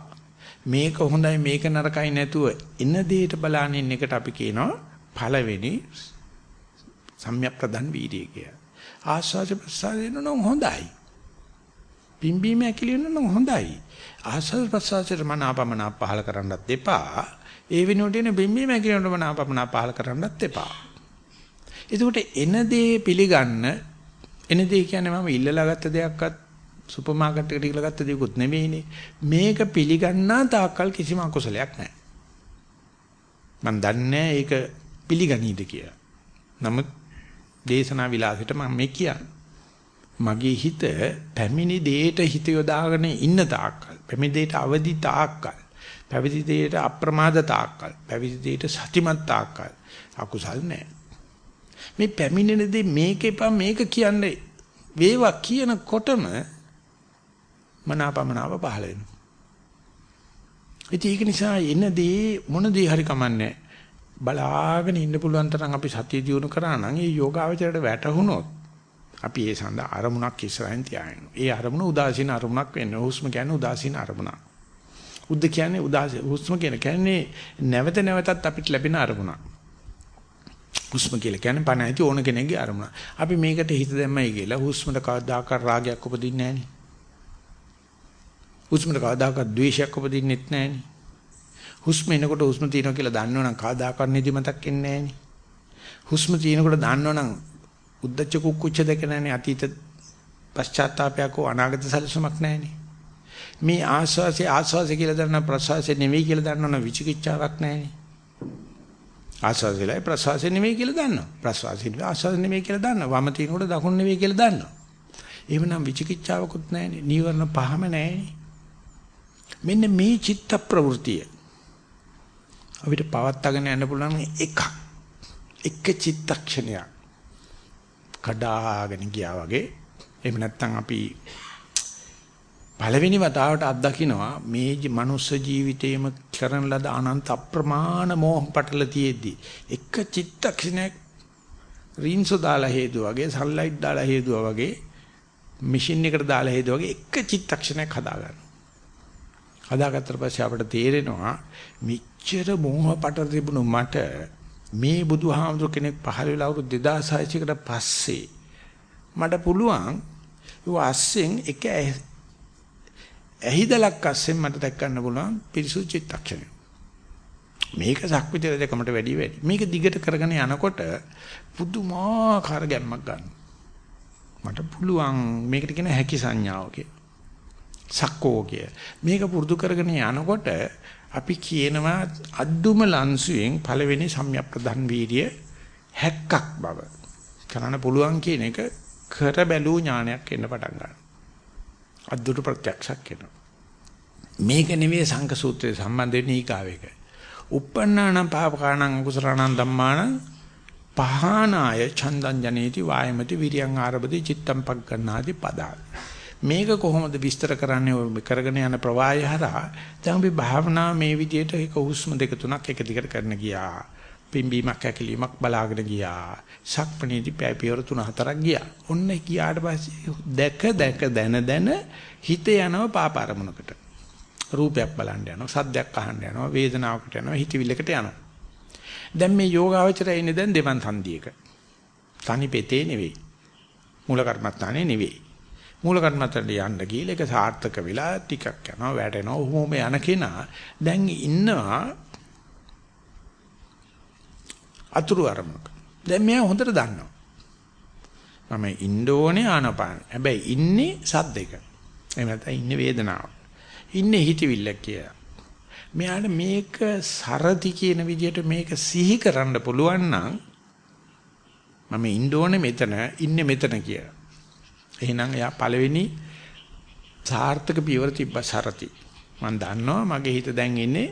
මේක හොඳයි මේක නරකයි නැතුව එන දෙයට බලනින් එකට අපි කියනවා පළවෙනි සම්‍යක් ප්‍රදන් වීර්යය කිය. ආස්වාද ප්‍රසාරේ නම් හොඳයි. පිම්බීම ඇකිලින නම් හොඳයි. ආස්වාද ප්‍රසාරේ මනාපමන පහල කරන්නත් එපා. ඒ වෙනුවට එන බිම්බීම ඇකිලිනට මනාපමන පහල කරන්නත් එපා. එතකොට එන දේ පිළිගන්න එන දේ කියන්නේ මම ඉල්ලලා ගත්ත දෙයක්වත් සුපර් මාකට් එකට ගිහලා ගත්ත දේකුත් නෙමෙයිනේ. මේක පිළිගන්නා තාක්කල් කිසිම අකුසලයක් නැහැ. මම දන්නේ ඒක පිළිගනීද කියලා. නමුත් දේශනා විලාසෙට මම මේ කියන්නේ. මගේ හිත පැමිණි දෙයට හිත යොදාගෙන ඉන්න තාක්කල්, පැමිණි දෙයට අවදි තාක්කල්, පැවිදි දෙයට අප්‍රමාද තාක්කල්, පැවිදි දෙයට සතිමත් තාක්කල් අකුසල් නැහැ. මේ පැමිණෙන දේ මේක එපා මේක කියන්නේ වේවා කියනකොටම මනාපමනාව පහළ වෙනවා. ඉතින් ඒක නිසා එනදී මොන දේ හරි කමන්නේ බලාගෙන ඉන්න පුළුවන් තරම් අපි සතිය දිනු කරා නම් ඒ යෝගාවචරයට වැටහුනොත් අපි ඒ සඳහා අරමුණක් ඉස්සරහින් තියාගෙන. ඒ අරමුණ උදාසීන අරමුණක් වෙන්න. හුස්ම කියන්නේ උදාසීන අරමුණක්. උද්ද කියන්නේ උදාසීන හුස්ම කියන කියන්නේ නැවත නැවතත් අපිට ලැබෙන අරමුණක්. හුස්ම කියලා කියන්නේ පණ ඇති ඕන කෙනෙක්ගේ අරමුණ. අපි මේකට හිත දැම්මයි කියලා හුස්මට කවදාකවත් රාගයක් උපදින්නේ නැහැ හුස්මට කවදාකවත් ද්වේෂයක් උපදින්නෙත් නැහෙනි. හුස්ම එනකොට හුස්ම තියෙනවා කියලා දන්නවනම් කවදාකවත් නිදිමතක් එන්නේ නැහෙනි. හුස්ම තියෙනකොට දන්නවනම් උද්දච්ච කුක්කුච්ච දෙක නැහෙනි අතීත පශ්චාත්තාවපයක් හෝ අනාගත සැලසුමක් නැහෙනි. මේ ආස්වාසිය ආස්වාසිය කියලා දන්න ප්‍රසවාසය නෙවෙයි කියලා දන්නවනම් විචිකිච්ඡාවක් නැහෙනි. ආස්වාසියලයි ප්‍රසවාසය නෙවෙයි කියලා දන්නවා. ප්‍රසවාසය නෙවෙයි ආස්වාසිය නෙවෙයි කියලා දන්නවා. වම තියෙනකොට දකුණ නෙවෙයි කියලා දන්නවා. එහෙමනම් විචිකිච්ඡාවකුත් නැහෙනි. නීවරණ පහම නැහෙනි. මෙන්න මේ චිත්ත ප්‍රවෘතිය අපිට පවත්වාගෙන යන්න පුළුවන් එකක්. එක චිත්තක්ෂණයක්. කඩාගෙන ගියා වගේ. එහෙම නැත්නම් අපි පළවෙනි වතාවට අත්දකින්නවා මේ මනුස්ස ජීවිතේම කරන ලද අනන්ත අප්‍රමාණ මෝහ පටල තියේදී එක චිත්තක්ෂණයක් රින්සෝ දාලා හේතුව වගේ සන්ලයිට් දාලා හේතුව වගේ මැෂින් එකට දාලා හේතුව වගේ එක චිත්තක්ෂණයක් හදාගන්න. හදාගත්තට පස්සේ අපිට තේරෙනවා මෙච්චර මෝහ පටල තිබුණු මට මේ බුදුහාමුදුර කෙනෙක් පහළ වෙලා අවුරුදු 2600කට පස්සේ මට පුළුවන් ඒ අස්සෙන් එක ඇහිදලක් අස්සෙන් මට දැක් ගන්න පුළුවන් පිරිසුදු චිත්තක්ෂණය. මේක සක්විති රජකමට වැඩි වැඩි. මේක දිගට කරගෙන යනකොට පුදුමාකාර ගැම්මක් ගන්න. මට පුළුවන් මේකට කියන හැකි සංඥාව කිය. සක්කෝ කිය. මේක පුරුදු කරගෙන යනකොට අපි කියනවා අද්දුම ලන්සුවෙන් පළවෙනි සම්‍යක්ප්‍රධාන වීර්ය හැක්කක් බව. කරන්න පුළුවන් කියන එක කර බැලූ ඥානයක් එන්න පටන් ගන්නවා. අද්දුට ප්‍රත්‍යක්ෂයක් එනවා. මේක නෙවෙයි සංක සූත්‍රයේ සම්බන්ධ වෙන ඊකාවේක. uppannānaṁ pāpakānaṁ akusarānaṁ dhammānaṁ පහනාය චන්දං ජනේති වායමති විරියං ආරබති චිත්තම් පග්ගණ්ණාති පදා මේක කොහොමද විස්තර කරන්නේ? කරගෙන යන ප්‍රවාහය හරහා දැන් අපි භාවනා මේ විදිහට එක හුස්ම දෙක තුනක් එක දිගට කරන ගියා. පිම්බීමක් ඇකිලීමක් බලාගෙන ගියා. සක්පණේදී පැය පියවර තුන හතරක් ගියා. ඔන්න ගියාට පස්සේ දැක දැක දන දන හිත යනවා පාපාරමුණකට රූපයක් බලන්න යනවා සද්දයක් අහන්න යනවා වේදනාවකට යනවා හිතවිල්ලකට යනවා. දැන් මේ යෝගාවචරය ඉන්නේ දැන් දෙවන් සන්ධියක තනි පෙතේ නෙවෙයි. මූල කර්මස්ථානේ නෙවෙයි. මූල කර්මතට යන්න ගිහලා ඒක සාර්ථක වෙලා ටිකක් යනවා වැටෙනවා ඔහොම යන කෙනා දැන් ඉන්නවා අතුරු අරමුණක. දැන් මෙයා හොඳට දන්නවා. මම ඉන්න ඕනේ ආනපාන. හැබැයි ඉන්නේ සද්දෙක. එහෙම නැත්නම් ඉන්නේ වේදනාව. ඉන්නේ හිතවිල්ල කියලා. මෙයාට මේක සරති කියන විදිහට මේක සිහි කරන්න පුළුවන් නම් මම ඉන්න ඕනේ මෙතන ඉන්නේ මෙතන කියලා. එහෙනම් එයා පළවෙනි සාර්ථක පියවර තිබ්බ සරති. මම දන්නවා මගේ හිත දැන් ඉන්නේ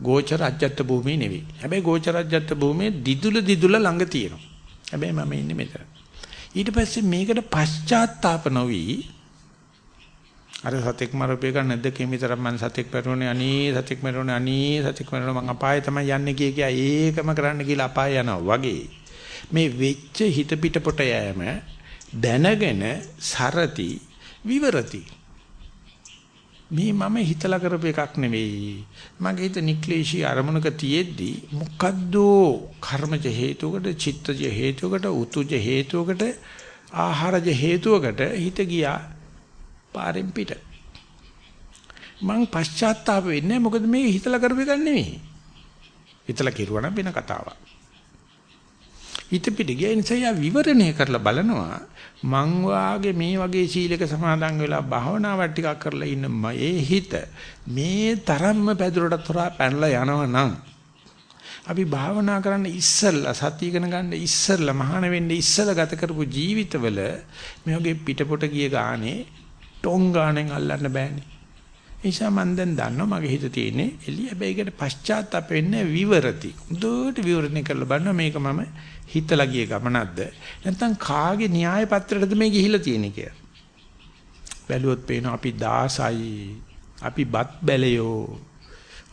ගෝචර අජ්ජත් භූමියේ නෙවෙයි. හැබැයි ගෝචර අජ්ජත් භූමියේ දිදුල දිදුල ළඟ තියෙනවා. හැබැයි මම ඉන්නේ මෙතන. ඊට පස්සේ මේකට පශ්චාත්තාප නොවි අර සතෙක් මරපේ ගන්න නැද්ද කෙමිතරම් මං සතෙක් පෙරුණේ අනී සතෙක් මරුණේ අනී සතෙක් මරුණා මං අපායේ තමයි යන්නේ කිය කිය ඒකම කරන්න කියලා අපාය යනවා වගේ මේ වෙච්ච හිත පිට පොට යෑම දැනගෙන සරති විවරති. මේ මම හිතලා කරපු එකක් නෙවෙයි. මගේ හිත නික්ලේශී අරමුණක තියෙද්දි මොකද්ද කර්මජ හේතුවකට චිත්තජ හේතුවකට උතුජ හේතුවකට ආහාරජ හේතුවකට හිත ගියා පාරෙන් පිට. මං පශ්චාත්තාප වෙන්නේ මොකද මේ හිතලා කරපු එකක් නෙවෙයි. හිතලා කිරුවා නම් වෙන කතාවක්. හිත පිට ගිය නිසා විවරණය කරලා බලනවා මං වාගේ මේ වගේ සීලක සමාදන් වෙලා භාවනාවක් ටිකක් කරලා ඉන්න මේ හිත මේ තරම්ම පැදුරට තොරා පැනලා යනවා නම් අපි භාවනා කරන්න ඉස්සල්ලා සතිය ඉගෙන ගන්න ඉස්සල්ලා මහාන වෙන්න ඉස්සල්ලා ගත කරපු ජීවිතවල මේ වගේ පිටපොට ගිය ගානේ ටොං ගානෙන් අල්ලන්න බෑනේ. නිසා මම දැන් දන්නවා මගේ හිත තියෙන්නේ එළිය හැබැයි ඒකට පශ්චාත්තාප වෙන්නේ විවරති. හොඳට විවරණය කරලා බලනවා මේක මම හිතලා ගිය ගමනක්ද නැත්නම් කාගේ න්‍යාය පත්‍රයටද මේ ගිහිලා තියෙන්නේ කියලා. බැලුවොත් පේනවා අපි 16යි. අපි බත් බැලයෝ.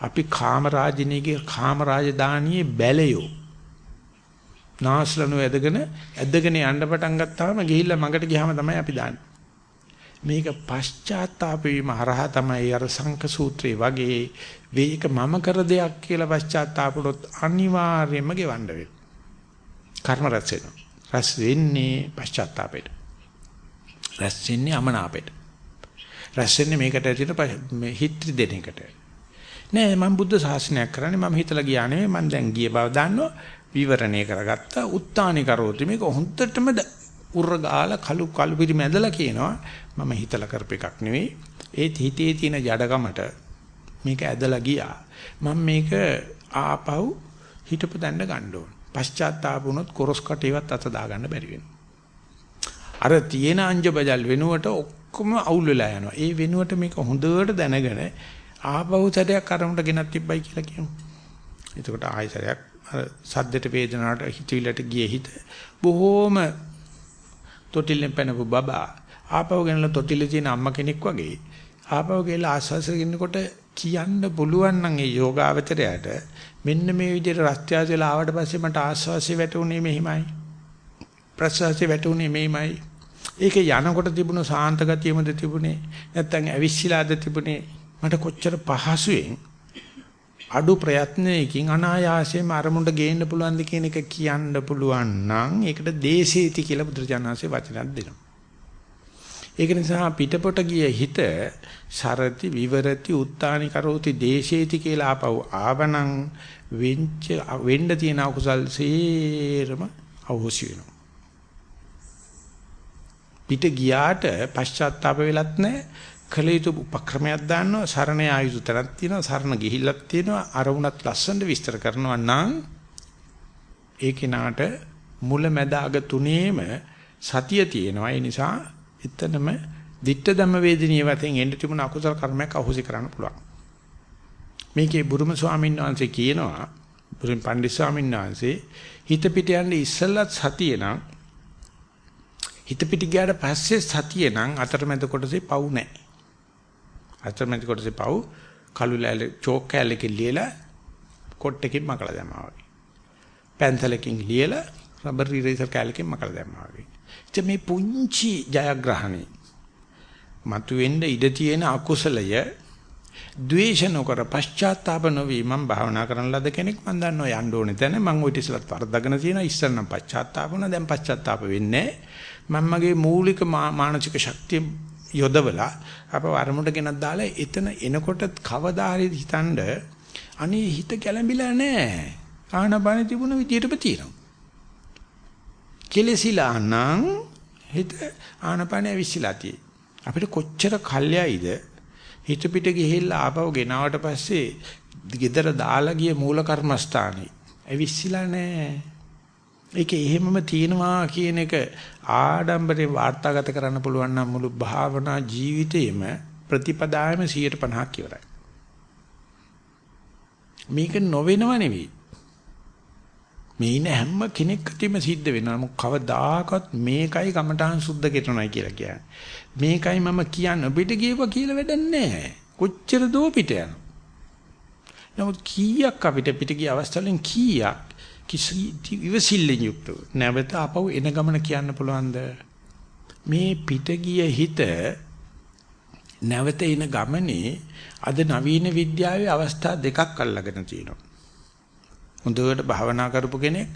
අපි කාමරාජිනීගේ කාමරාජධානියේ බැලයෝ. නාස්ලනු ඇදගෙන ඇදගෙන යන්න පටන් ගත්තාම ගිහිල්ලා මගට ගියාම තමයි අපි දාන්නේ. මේක පශ්චාත්තාප වීම හරහා තමයි අර සංක සූත්‍රයේ වගේ මේක මම කර දෙයක් කියලා පශ්චාත්තාපුනොත් අනිවාර්යයෙන්ම ගෙවන්න වෙනවා. කර්ම රැස් වෙනවා. රැස් වෙන්නේ පශ්චාත්තාපෙට. රැස් වෙන්නේ අමනාපෙට. රැස් වෙන්නේ මේකට ඇතුළත මේ හිත දෙන එකට. නෑ මම බුද්ධ ශාසනයක් කරන්නේ මම හිතලා ගියා නෙමෙයි මම දැන් ගිය බව දන්නවා විවරණය කරගත්තා උත්තානි කරෝති මේක හොන්දටම උර්ර ගාලා කළු කළු පිටි මැදලා කියනවා මම හිතලා කරප එකක් නෙවෙයි ඒත් හිතේ තියෙන ජඩකමට මේක ඇදලා ගියා මම මේක ආපහු හිතපු දන්න ගන්න ඕන පශ්චාත්තාප වුණොත් කොරස් කටේවත් අත දාගන්න බැරි වෙනවා. අර තියෙන අංජබජල් වෙනුවට ඔක්කොම අවුල් වෙලා යනවා. ඒ වෙනුවට මේක හොඳට දැනගෙන ආපහු සැරයක් අරමුණට ගෙනත් තිබ්බයි කියලා කියමු. එතකොට ආයෙ සැරයක් අර සද්දට වේදනාවට හිතවිලට ගියේ හිත බොහෝම තොටිල්ලෙන් පැනපු බබා ආපහු ගෙනලා තොටිල්ලේ තියෙන අම්මා කෙනෙක් වගේ ආපහු ගෙලා ආස්වාස කරනකොට කියන්න පුළුවන් නම් ඒ යෝගාවචරයට මෙන්න මේ විදිහට රස්ත්‍යාසෙලා ආවට පස්සේ මට ආස්වාසිය වැටුනේ මෙහිමයි. ප්‍රසවාසිය වැටුනේ මෙහිමයි. ඒක යනකොට තිබුණ සාන්ත ගතියමද තිබුණේ? නැත්නම් ඇවිස්සීලාද තිබුණේ? මට කොච්චර පහසුවෙන් අඩු ප්‍රයත්නයකින් අනායාසයෙන්ම අරමුණට ගේන්න පුළුවන්ද කියන එක කියන්න පුළුවන් නම් ඒකට දේශේති කියලා බුදුරජාණන්සේ වචනයක් දෙනවා. ඒක නිසා පිටපොට ගිය හිත සරති විවරති උත්තානි කරෝති දේශේති කියලා ආපහු ආවනම් වෙච්ච වෙන්න තියෙන අකුසල් සේරම අවශ්‍ය වෙනවා. පිට ගියාට පශ්චාත්තාප වෙලත් නැහැ කළ යුතු උපක්‍රමයක් දාන්නවා සරණ ආයුධ තරක් තියෙනවා සරණ ගිහිල්ලක් තියෙනවා අරමුණත් ලස්සනට විස්තර කරනවා නම් ඒ කෙනාට මුල මැද අග තුනේම සතිය තියෙනවා ඒ නිසා එතනම ditta ධම්ම වේදිනිය වතෙන් එන්න තිබුණ අකුසල කර්මයක් අහුසි කරන්න පුළුවන් මේකේ බුරුම ස්වාමීන් වහන්සේ කියනවා බුරුම පණ්ඩිත ස්වාමීන් වහන්සේ හිත පිට යන්නේ ඉස්සෙල්ලත් සතිය නම් හිත පිට ගියාට පස්සේ සතිය නම් අතරමැද කොටසේ පවු නැහැ අතරමැදි කොටසේ පව් කළු ලෑල්ල චෝක් කෑල්ලකින් ලියලා කොට්ටකින් මකලා දැම්මා වගේ. පැන්සලකින් ලියලා රබර් ඉරේසර් කෑල්ලකින් මකලා දැම්මා වගේ. ඉතින් මේ පුංචි ජයග්‍රහණේ මතුවෙන්න ඉඩ තියෙන අකුසලය ද්වේෂ නොකර පශ්චාත්තාප නොවි මම භාවනා කරන ලද කෙනෙක් මම දන්නවා යන්න ඕනේ තැන. මම ওই ඉතිසලත් වරදගෙන තියෙනවා. ඉස්සර නම් පශ්චාත්තාප වුණා. දැන් පශ්චාත්තාප වෙන්නේ මම මගේ මූලික මානසික ශක්තිය යොදවලා අප වරමුණට ගෙනත් දාලා එතන එනකොට කවදා හරි හිතනද අනේ හිත කැළඹිලා නැහැ. ආනපාන තිබුණ විදියටම තියෙනවා. කෙලසිලා නම් හිත ආනපාන ඇවිස්සලා තියෙයි. අපිට කොච්චර කල්යයිද හිත පිට ගිහිල්ලා ආපහු ගෙනාවට පස්සේ ගෙදර දාලා ගිය මූල කර්මස්ථානේ ඇවිස්සලා නැහැ. ඒක එහෙමම තියෙනවා කියන එක ආඩම්බරේ වාර්තාගත කරන්න පුළුවන් නම් මුළු භාවනා ජීවිතේම ප්‍රතිපදායම 150ක් ඉවරයි. මේක නොවෙනව නෙවෙයි. මේ ඉන්න හැම කෙනෙක්ටම සිද්ධ වෙනවා. මොක කවදාකවත් මේකයි කමඨාන් සුද්ධ කෙරණයි කියලා කියන්නේ. මේකයි මම කියන්නේ පිට ගියපුවා කියලා වැඩක් නැහැ. කොච්චර දෝ පිට යනවා. නමුත් කීයක් අපිට පිට ගිය අවස්ථාවලින් කීයක් කිසි ඉවසිල්ලෙන් යුක්තව නැවත අපව එන ගමන කියන්න පුළුවන්ද මේ පිට ගිය හිත නැවත එන ගමනේ අද නවීන විද්‍යාවේ අවස්ථා දෙකක් අල්ලගෙන තියෙනවා හොඳට භාවනා කරපු කෙනෙක්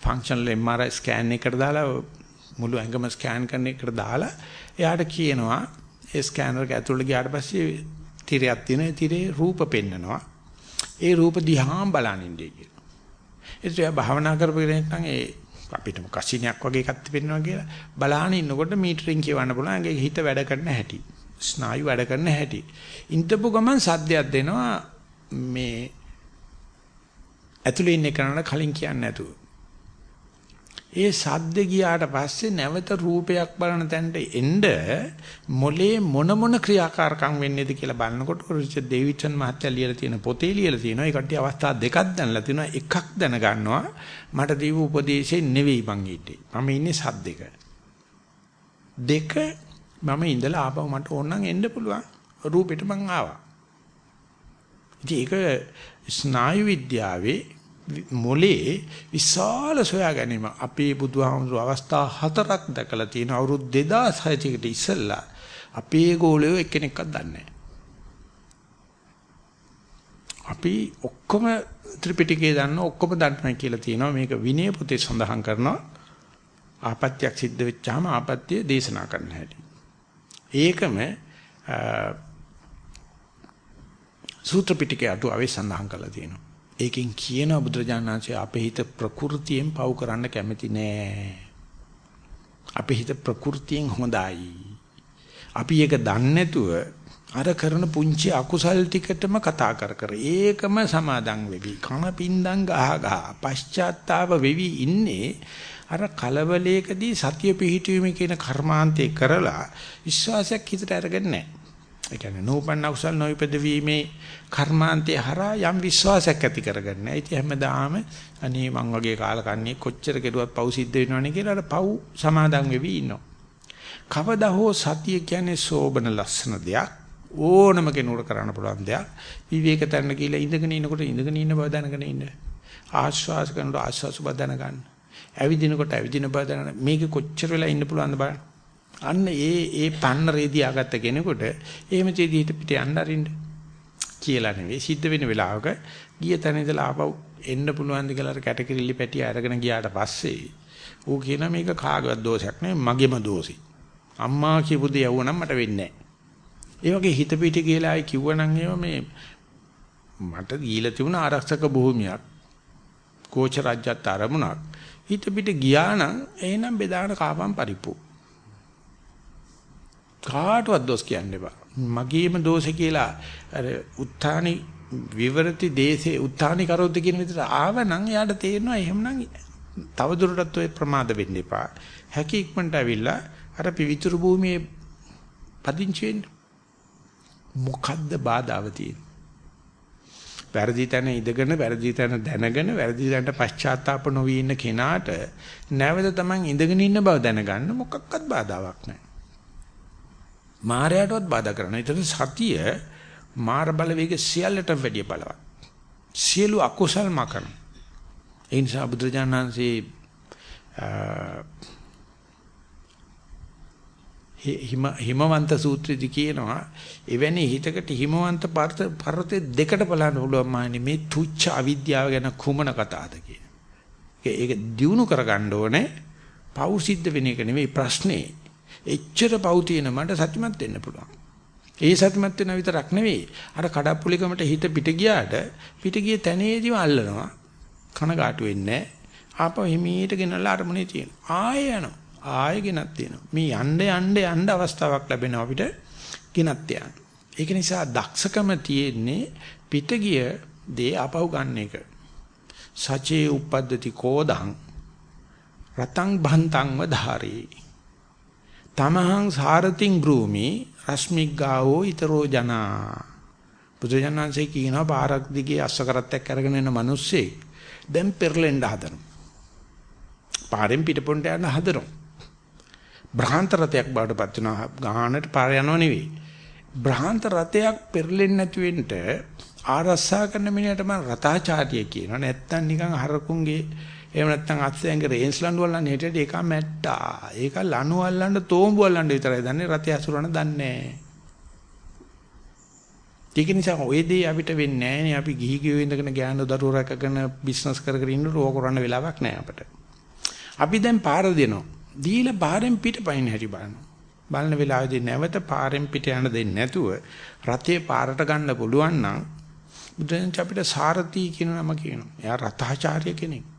ෆන්ක්ෂනල් MRI ස්කෑන් එකකට දාලා මුළු ඇඟම ස්කෑන් කරන එකට දාලා එයාට කියනවා ඒ ස්කෑනර් එක ඇතුළට ගියාට පස්සේ තිරයක් තියෙනවා. ඒ තිරේ රූප පෙන්නනවා. ඒ රූප දිහාම බලන් ඉන්නේ කියලා. ඒත් එයා භාවනා කරපු කෙනෙක් නම් ඒ අපිටම කසිනියක් වගේ එකක් තිබෙනවා කියලා. බලාන ඉන්නකොට මීටරින් කියවන්න පුළුවන් ඒකේ හිත වැඩ කරන හැටි. ස්නායු වැඩ කරන හැටි. ඉන්ටපු ගමන් සද්දයක් දෙනවා මේ ඇතුලේ ඉන්න කෙනාට කලින් කියන්නේ නැතුව ඒ සද්ද ගියාට පස්සේ නැවත රූපයක් බලන තැනට එන්න මොලේ මොන මොන ක්‍රියාකාරකම් වෙන්නේද කියලා බලනකොට රිචඩ් ඩේවිඩ්සන් මහත්තයා ලියලා තියෙන පොතේ ලියලා තියෙනවා. ඒ කට්ටිය අවස්ථා දෙකක් දැනලා තියෙනවා. එකක් දැනගන්නවා මට දීපු උපදේශේ නෙවෙයි මං හිටියේ. මම ඉන්නේ සද්දෙක. දෙක මම ඉඳලා ආපහු මට ඕන නම් එන්න පුළුවන්. රූපෙට මං ආවා. ඉතින් ඒක ස්නායු විද්‍යාවේ මොලේ විශාල සොයා ගැනීම අපේ බුදුහාමුදුරු අවස්ථා හතරක් දැකලා තියෙන අවුරුදු 2600කට ඉස්සෙල්ලා අපේ ගෝලයෝ එක්කෙනෙක්වත් දන්නේ අපි ඔක්කොම ත්‍රිපිටකය දන්න ඔක්කොම දන්නවා කියලා තියෙනවා මේක විනය පොතේ සඳහන් කරනවා ආපත්‍යක් සිද්ධ වෙච්චාම ආපත්‍ය දේශනා කරන්න හැටි. ඒකම සූත්‍ර පිටකයේ අටුවාවේ සඳහන් කරලා තියෙනවා. ඒකෙන් කියනවා බුදුරජාණන් වහන්සේ අපේ හිත ප්‍රകൃතියෙන් පව් කරන්න කැමති නෑ. අපේ හිත ප්‍රകൃතියෙන් හොඳයි. අපි ඒක දන්නේ නැතුව අර කරන පුංචි අකුසල් ටිකටම කතා කර කර ඒකම සමාදන් වෙවි. කන පින්දම් ගහ ගහ පශ්චාත්තාව වෙවි ඉන්නේ අර කලබලයකදී සතිය පිහිටීමේ කියන කර්මාන්තේ කරලා විශ්වාසයක් හිතට අරගෙන නැහැ. ඒ කියන්නේ නූපන්න කුසල් නොයිපද වීමේ කර්මාන්තේ හරහා යම් විශ්වාසයක් ඇති කරගන්න. ඒ කිය හැමදාම අනේ මං වගේ කාලකන්ණිය කොච්චර කෙරුවත් පව් සිද්ධ වෙනවනේ කියලා අර පව් සමාදන් වෙවි ඉන්නවා. කවදා හෝ සතිය කියන්නේ සෝබන ලස්සන දෙයක්. ඕනම කෙනෙකුට කරන්න පුළුවන් දෙයක්. විවේක තැන්න කියලා ඉඳගෙන ඉනකොට ඉඳගෙන ඉන්න බව දැනගෙන ඉන්න. ආශ්වාස කරනකොට ආශ්වාස බව දැනගන්න. ඇවිදිනකොට ඇවිදින බව දැනගන්න. මේක කොච්චර වෙලා ඉන්න පුළුවන්ද බලන්න. අන්න ඒ ඒ පන්නරේ දියාගත්ත කෙනෙකුට එහෙම චේදීට පිට යන්න අරින්න කියලා නෙවෙයි. සිද්ධ වෙන වෙලාවක ගිය තැන ඉඳලා ආපහු එන්න පුළුවන් ද කියලා කැටකිරිලි පැටිය අරගෙන ගියාට පස්සේ ඌ කියන මේක කාගවත් දෝෂයක් නෙවෙයි මගේම දෝෂي අම්මා කියපු දේ යවුවනම් මට වෙන්නේ නැහැ. ඒ වගේ හිත පිට කියලා ආයි කිව්වනම් එහෙම මේ මට දීලා තිබුණ ආරක්ෂක භූමියක් කෝච රාජ්‍යත් ආරමුණක් හිත පිට ගියා නම් එහෙනම් බෙදාන කාපම් පරිප්පු. කාටවත් දොස් කියන්න එපා. මගේම දෝෂේ කියලා අර උත්තානි විවරති දේශේ උත්තානි කරොද්ද කියන විදිහට ආවනම් එයාට තේරෙනවා එහෙමනම් තව දුරටත් ඔය ප්‍රමාද වෙන්න එපා. හැකි ඉක්මනට ඇවිල්ලා අර පිවිතුරු භූමියේ පදිංචි වෙන්න. මොකද්ද බාධාව තියෙන්නේ? වැරදි තැන ඉඳගෙන වැරදි තැන දැනගෙන වැරදි තැනට පශ්චාත්තාප නොවී ඉන්න කෙනාට නැවත තමන් ඉඳගෙන ඉන්න බව දැනගන්න මොකක්වත් බාධාවක් නැහැ. මායයටවත් බාධා කරනවා. ඒතර සතිය මාර බලවේග සියල්ලටම වැඩිය බලවත්. සියලු අකුසල් මකන. ඒ නිසා බුදුරජාණන්සේ හිම හිමවන්ත සූත්‍රයේදී කියනවා එවැනි හිතකට හිමවන්ත පර්වතේ දෙකට බලන්න පුළුවන් මාන්නේ මේ තුච්ච අවිද්‍යාව ගැන කුමන කතාවද කියන. ඒක දිනු කරගන්න ඕනේ. පව් සිද්ධ වෙන එක නෙමෙයි ප්‍රශ්නේ. එච්චර පව් තියෙන මට සත්‍යමත් වෙන්න පුළුවන්. ඒ සත්‍යමත් වෙන විතරක් නෙවෙයි. අර කඩප්පුලිකමට හිත පිට ගියාට පිට ගිය තැනේදීම අල්ලනවා. කනගාටු වෙන්නේ ආපහු හිමීට ගෙනල්ලා අරමුණේ තියෙනවා. ආයෙ යනවා. ආයෙ ගෙනත් තියෙනවා. මේ යන්න යන්න යන්න අවස්ථාවක් ලැබෙනවා අපිට ගෙනත් යන්න. ඒක නිසා දක්ෂකම තියෙන්නේ පිට ගිය දේ ආපහු ගන්න එක. සචේ උපද්දති කෝදං රතං භන්තං වධාරේ තමහං සාරතින් බ්‍රූමි රශ්මිග්ගාවෝ ඊතරෝ ජනා. බුදුජානන්සේ කියනවා පාරක් දිගේ අස්ස කරත්තයක් අරගෙන යන මිනිස්සේ දැන් පෙරලෙන්න හදනවා. පාරෙන් පිටපොන්ට යන්න හදනවා. බ්‍රහාන්ත රතයක් බාටපත් වෙනවා. ගානට පාර යනව නෙවෙයි. බ්‍රහාන්ත රතයක් පෙරලෙන්නේ නැති වෙන්න ආරස්සා කරන මිනිහට මම රතාචාර්ය කියනවා. නැත්තම් නිකන් හරකුන්ගේ එහෙම නැත්නම් අත්සැංග රේන්ස් ලඬු වල්ලන්න හිටියට ඒක මැට්ටා. ඒක ලණු වල්ලන්න තෝඹු වල්ලන්න විතරයි දන්නේ රතය අසුරන දන්නේ නැහැ. ඒක නිසා ඔය දේ අපිට වෙන්නේ නැහැ අපි ගිහි ගියෝ ඉඳගෙන ගෑනු දරුවෝ රැකගෙන බිස්නස් කර කර ඉන්න රෝ කරන්න වෙලාවක් නැහැ අපිට. අපි දැන් පාර දෙනවා. දීලා පාරෙන් පිටපයින් හැටි බලනවා. බලන වෙලාවේදී නැවත පාරෙන් පිට යන්න දෙන්නේ නැතුව රතේ පාරට ගන්න පුළුවන් නම් බුදුන් අපිට සාරති කියන නම කියනවා. එයා රතාචාර්ය කෙනෙක්.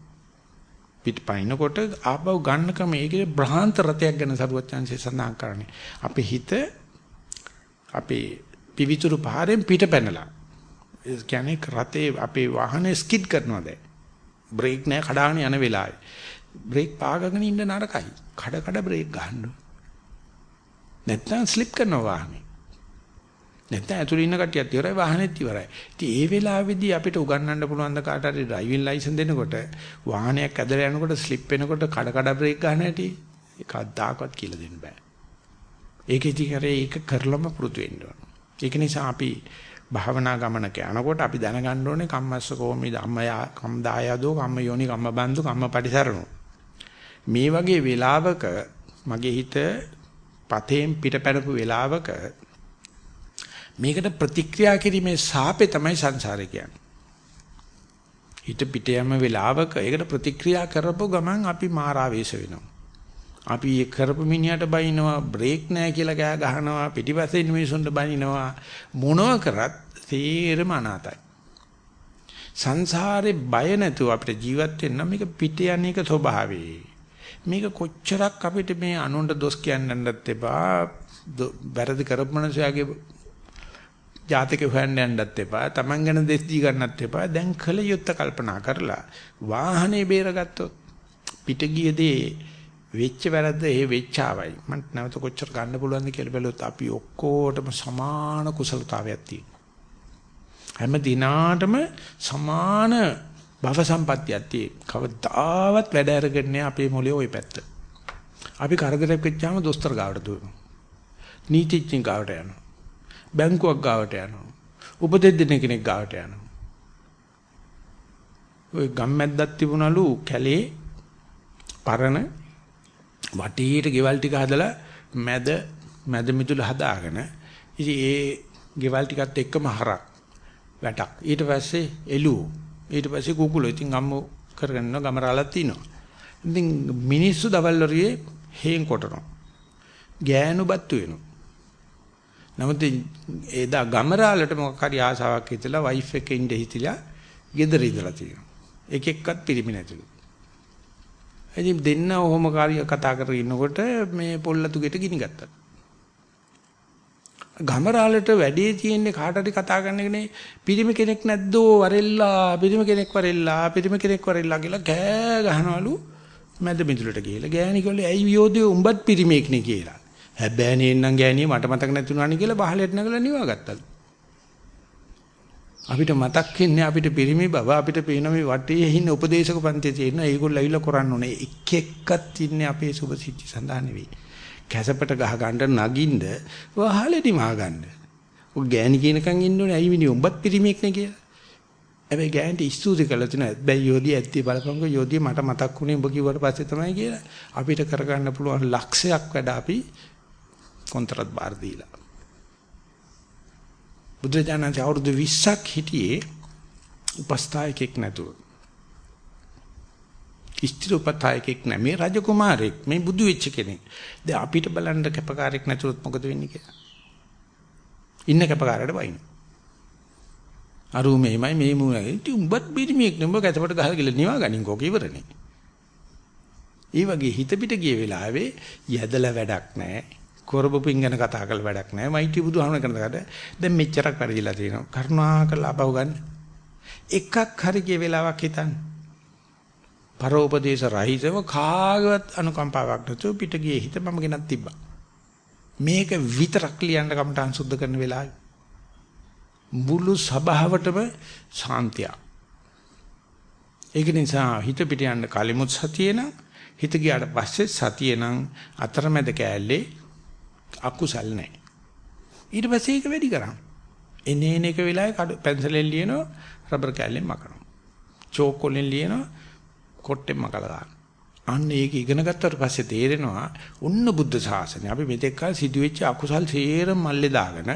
පිටපයින්කොට ආපහු ගන්නකම ඒකේ බ්‍රහාන්ත රතයක් ගැන සරුවත් chance සඳහන් කරන්නේ. අපේ හිත අපේ පිවිතුරු පාරෙන් පිට පැනලා. ඒ කියන්නේ රතේ අපේ වාහනේ ස්කිඩ් කරනවා දැන්. බ්‍රේක් නැහැ කඩාගෙන යන වෙලාවේ. බ්‍රේක් පාගගෙන ඉන්න නරකයි. කඩ කඩ බ්‍රේක් ගන්න. නැත්තම් ස්ලිප් කරනවා වාහනේ. නැත්නම් ඇතුළේ ඉන්න කට්ටියත් ඉවරයි වාහනේත් ඉවරයි. ඉතින් ඒ වෙලාවේදී අපිට උගන්වන්න පුළුවන් ද කාට හරි ඩ්‍රයිවිං ලයිසන් දෙනකොට වාහනයක් ඇදලා යනකොට ස්ලිප් වෙනකොට කඩ කඩ බ්‍රේක් ගන්න හැටි ඒකක්දාකවත් කියලා දෙන්න බෑ. ඒක ඉතින් කරේ ඒක කරලම පුරුදු වෙන්න ඕන. ඒක නිසා අපි භාවනා ගමනක යනකොට අපි දැනගන්න ඕනේ කම්මස්ස කෝමි ධම්මය කම් දායදෝ කම්ම යෝනි කම්ම බන්දු කම්ම පටිසරණෝ. මේ වගේ වෙලාවක මගේ හිත පතේන් පිටපැනපු වෙලාවක මේකට ප්‍රතික්‍රියා කිරීමේ සාපේ තමයි සංසාරේ කියන්නේ. හිත පිට යම වෙලාවක ඒකට ප්‍රතික්‍රියා කරපුව ගමන් අපි මාරාවේශ වෙනවා. අපි ඒ කරපු මිනිහට බයිනවා බ්‍රේක් නැහැ කියලා ගෑ ගහනවා පිටිපස්සේ ඉන්න මිනිසුන්ට බනිනවා මොනව කරත් තේරම අනාතයි. සංසාරේ බය නැතුව අපිට ජීවත් වෙන්න මේක පිට යන එක ස්වභාවේ. මේක කොච්චරක් අපිට මේ අනුන්ට දොස් කියන්නත් එපා වැරදි කරපු මනුස්සයාගේ ජාතක හොයන්න යන්නත් එපා. Taman ගැන දෙස් දී ගන්නත් එපා. දැන් කල යුත්ත කල්පනා කරලා වාහනේ බේරගත්තොත් පිට ගියදී වෙච්ච වැරද්ද ඒ වෙච්චාවයි. මන්ට නැවත කොච්චර ගන්න පුළුවන්ද කියලා බැලුවොත් අපි ඔක්කොටම සමාන කුසලතාවයක් තියෙනවා. හැම දිනාටම සමාන භව සම්පත්තියක් තියෙනවා. කවදාවත් වැඩ අරගෙන අපේ මොලේ ওই පැත්ත. අපි කරදරයක් වෙච්චාම දොස්තර ගාවට දුවනවා. නීතිඥ ගාවට යනවා. බැංකුවක් ගාවට යනවා. උපදෙස් දෙන කෙනෙක් ගාවට යනවා. ওই ගම්මැද්දක් තිබුණලු කැලේ පරණ වටේට ගෙවල් ටික හදලා මැද මැද මිදුල හදාගෙන ඉතින් ඒ ගෙවල් ටිකත් එක්කම හරක් වැටක්. ඊට පස්සේ එළුව. ඊට පස්සේ කුකුලෝ. ඉතින් අම්මෝ කරගෙන යනවා ගමරාලක් තිනවා ඉතින් මිනිස්සු දවල් වරියේ හේන් කොටනවා. ගෑනුපත්තු වෙනවා. නමුත් එදා ගමරාලට මොකක් හරි ආසාවක් හිතලා වයිෆ් එක ඉඳ හිතිලා ගෙදර ඉඳලා තියෙනවා. එක එක්කත් පිරිමි නැතිලු. ඉතින් දෙන්න ඔහොම කාර්ය කතා කරගෙන ඉන්නකොට මේ පොල්ලතු ගෙට ගිනි ගත්තා. ගමරාලට වැඩේ තියෙන්නේ කාට හරි කතා කරන එකනේ පිරිමි කෙනෙක් නැද්දෝ වරෙල්ලා පිරිමි කෙනෙක් වරෙල්ලා පිරිමි කෙනෙක් වරෙල්ලා කියලා කෑ ගහනවලු මැද මිදුලට ගිහලා ගෑණි කිව්ලේ ඇයි යෝධයෝ උඹත් පිරිමේක් නේ කියලා. හැබැයි නේන්නම් ගෑණිය මට මතක නැතුණානි කියලා බහලෙට නැගලා නිවා ගත්තලු. අපිට මතක් වෙන්නේ අපිට පිරිමි බව අපිට පේන මේ වටේ ඉන්න උපදේශක පන්තියේ තියෙන ඒගොල්ලෝ ඇවිල්ලා කරන්න ඕනේ එක එක්කත් ඉන්නේ අපේ සුභ සිද්ධි සඳහා නෙවෙයි. කැසපට ගහ ගන්න නගින්න වහලෙදි මා ගන්න. ඔය ගෑණි කියනකන් ඉන්න ඕනේ ඇයි මිනිහ උඹත් පිරිමියෙක් නේ කියලා. හැබැයි ගෑන්ට ස්තුති කළා තුන හැබැයි යෝධිය ඇත්තේ බලපංකෝ යෝධිය මට මතක් වුණේ උඹ කිව්වට පස්සේ තමයි කියලා අපිට කරගන්න පුළුවන් ලක්ෂයක් වැඩ අපි කොන්ත්‍රාත් බාර දීලා. බුදුරජාණන් අවුරුදු 20ක් හිටියේ උපස්ථායකෙක් නැතුව. ඉස්තිර උපස්ථායකෙක් නැ මේ රජකුමාරෙක් මේ බුදු වෙච්ච කෙනෙක්. දැන් අපිට බලන්න කැපකාරයෙක් නැතුවොත් මොකද වෙන්නේ කියලා. ඉන්න කැපකාරයට වයින්. අරු මෙහිමයි මේ මුණයි. ඉතින් උඹත් බිරිමියෙක් නෙඹ කැතපට ගහලා ගිල නිවා ගනින් කෝක ඉවරනේ. ඒ වගේ හිත පිට ගිය වෙලාවේ යදලා වැඩක් නැහැ. කරබපින් ගැන කතා කරලා වැඩක් නැහැ. මයිටි බුදුහාමන කරන කට දැන් මෙච්චරක් වැඩිලා තියෙනවා. කරුණාකරලා අපව ගන්න. එකක් හරි කිය වෙලාවක් හිතන්න. පරෝපදේශ රහිතව කාගවත් අනුකම්පාවක් නැතුව පිට ගියේ හිත මම ගෙනත් තිබ්බා. මේක විතරක් ලියන්න කමටහන් සුද්ධ කරන වෙලාවේ මුළු සභාවටම ශාන්තිය. ඒක නිසා හිත පිට යන්න කලිමුත් සතියේ නම් හිත ගියාට පස්සේ සතියේ නම් අතරමැද කෑල්ලේ අකුසල් නැහැ. ඊට පස්සේ ඒක වැඩි කරා. එනේන එක වෙලාවේ පැන්සලෙන් ලියනවා රබර් කෑල්ලෙන් මකනවා. චෝක් වලින් ලියනවා කොට්ටෙන් මකලා ගන්න. අන්න ඒක ඉගෙන ගත්තට පස්සේ තේරෙනවා උන්න බුද්ධ ශාසනය. අපි මෙතෙක් කල සිදුවෙච්ච අකුසල් සේරම මල්ලේ දාගෙන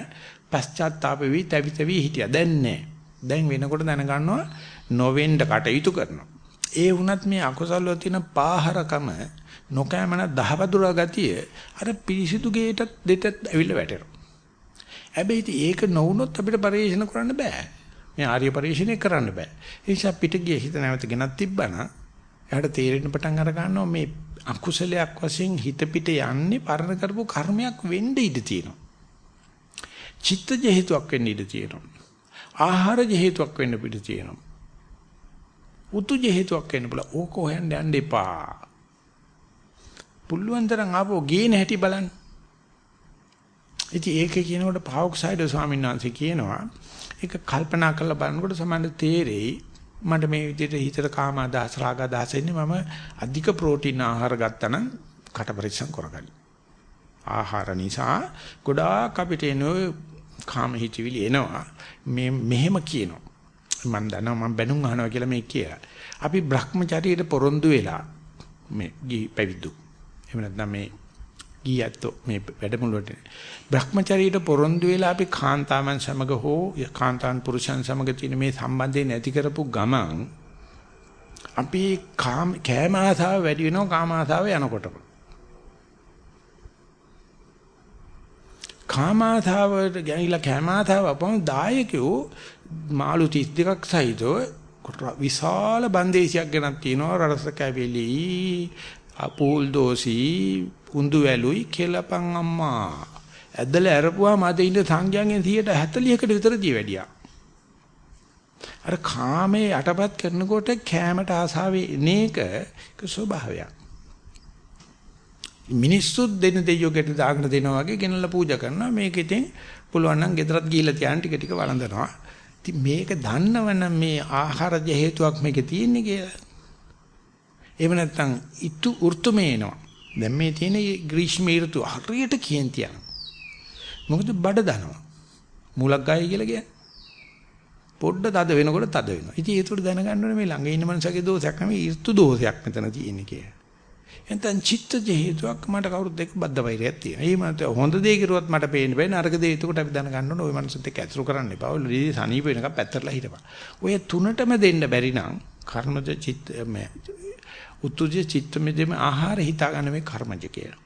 පශ්චාත්තාප වෙවි තැවි තැවි හිටියා. දැන් නෑ. දැන් වෙනකොට දැනගන්නවා නොවෙන්න කටයුතු කරනවා. ඒ වුණත් මේ අකුසල් වල තියෙන පාහරකම නොකෑමන දහවදුරා ගතිය අර පිරිසිදු ගේටත් දෙතත් ඇවිල්ලා වැටෙනවා. හැබැයි ඉතින් ඒක නොවුනොත් අපිට පරිශන කරන්න බෑ. මේ ආර්ය පරිශනේ කරන්න බෑ. ඒ නිසා පිට ගියේ හිත නැවත ගෙනත් තිබ්බනම් එයාට තේරෙන්න පටන් අර ගන්නවා මේ අකුසලයක් වශයෙන් හිත පිට යන්නේ පරණ කරපු කර්මයක් වෙන්න ඉඩ තියෙනවා. චිත්තජ හේතුවක් වෙන්න ඉඩ තියෙනවා. ආහාරජ හේතුවක් වෙන්න ඉඩ තියෙනවා. උතුජ හේතුවක් වෙන්න බල ඕක හොයන්න යන්න එපා. පුළුවන් තරම් ආපෝ ගේන හැටි බලන්න. ඉතින් ඒක කියනකොට පාවොක්සයිඩ් ස්වාමීන් වහන්සේ කියනවා ඒක කල්පනා කරලා බලනකොට සමහර තේරෙයි මට මේ විදිහට හිතට කාම අදහස් රාග අදහස් එන්නේ මම අධික ප්‍රෝටීන් ආහාර ගත්තා නම් කට පරිස්සම් කරගනි. ආහාර නිසා ගොඩාක් අපිට එන කාම හිතවිලි එනවා. මේ මෙහෙම කියනවා. මම දන්නවා මම බැනුම් අහනවා කියලා මේ කියලා. අපි Brahmacharyaට පොරොන්දු වෙලා මේ ගිහි පැවිදු. එහෙම නැත්නම් මේ ගියැත්තෝ මේ වැඩමුළුවට Brahmacharyaට පොරොන්දු වෙලා අපි කාන්තාවන් සමග හෝ කාන්තාන් පුරුෂයන් සමග තියෙන මේ සම්බන්ධය නැති කරපු ගමන් අපි කාම කෑම ආසාව වැඩි වෙනවා කාම ආසාව යනකොටම. කාම ආසාවට ගැනිලා කෑම ආසාව අපම දායකයෝ මාළු 32ක් සහිතව විශාල බන්දේසියක් ගෙනත් තියෙනවා රස කැවිලි අපූල් දෝසි උඳු වැලුයි කෙලපන් අම්මා. ඇදලා අරපුවාම අද ඉන්න සංඥාවෙන් 140කට විතර දී වැඩියා. අර කාමයේ යටපත් කරනකොට කෑමට ආසාවේ එනේක ස්වභාවයක්. මිනිස්සුත් දෙන දෙයියෝකට දාගෙන දෙනවා වගේ ගෙනල්ලා පූජා කරනවා. මේක ඉතින් පුළුවන් නම් ගෙදරත් ගිහිල්ලා තියාන ටික ටික වළඳනවා. ඉතින් මේක දන්නවනම් මේ ආහාරජ හේතුවක් මේකේ තියෙන්නේ කියලා. එහෙම නැත්නම් ඉතු වෘතුමේ එනවා දැන් මේ තියෙන ග්‍රීෂ්ම ඍතු හරියට කේන්ති යනවා. මොකද බඩ දනවා. මූලක් ගායි කියලා කියන්නේ. පොඩ්ඩ තද වෙනකොට තද වෙනවා. ඉතින් ඒකට දැනගන්න ඕනේ මේ ළඟ ඉන්න මනුස්සගේ දෝෂයක් නෙමෙයි ඍතු දෝෂයක් මෙතන තියෙන්නේ කියලා. එතෙන් චිත්ත හේතුවක් මට කවුරුත් එක්ක බද්ධ වෛරයක් තියෙනවා. ඒ මත හොඳ දේ කරුවත් මට පේන්න බෑ නරක දේ එතකොට අපි දැනගන්න ඕනේ ওই මනුස්සත් එක්ක ඇතුළු කරන්න එපා. ඔය ලී සනීප වෙනකම් පැත්තටලා හිටපන්. ඔය තුනටම දෙන්න බැරි නම් කර්මජ චිත්ත උත්තුජ චිත්ත මෙදෙම ආහාර හිතා ගන්න මේ කර්මජ කියලා.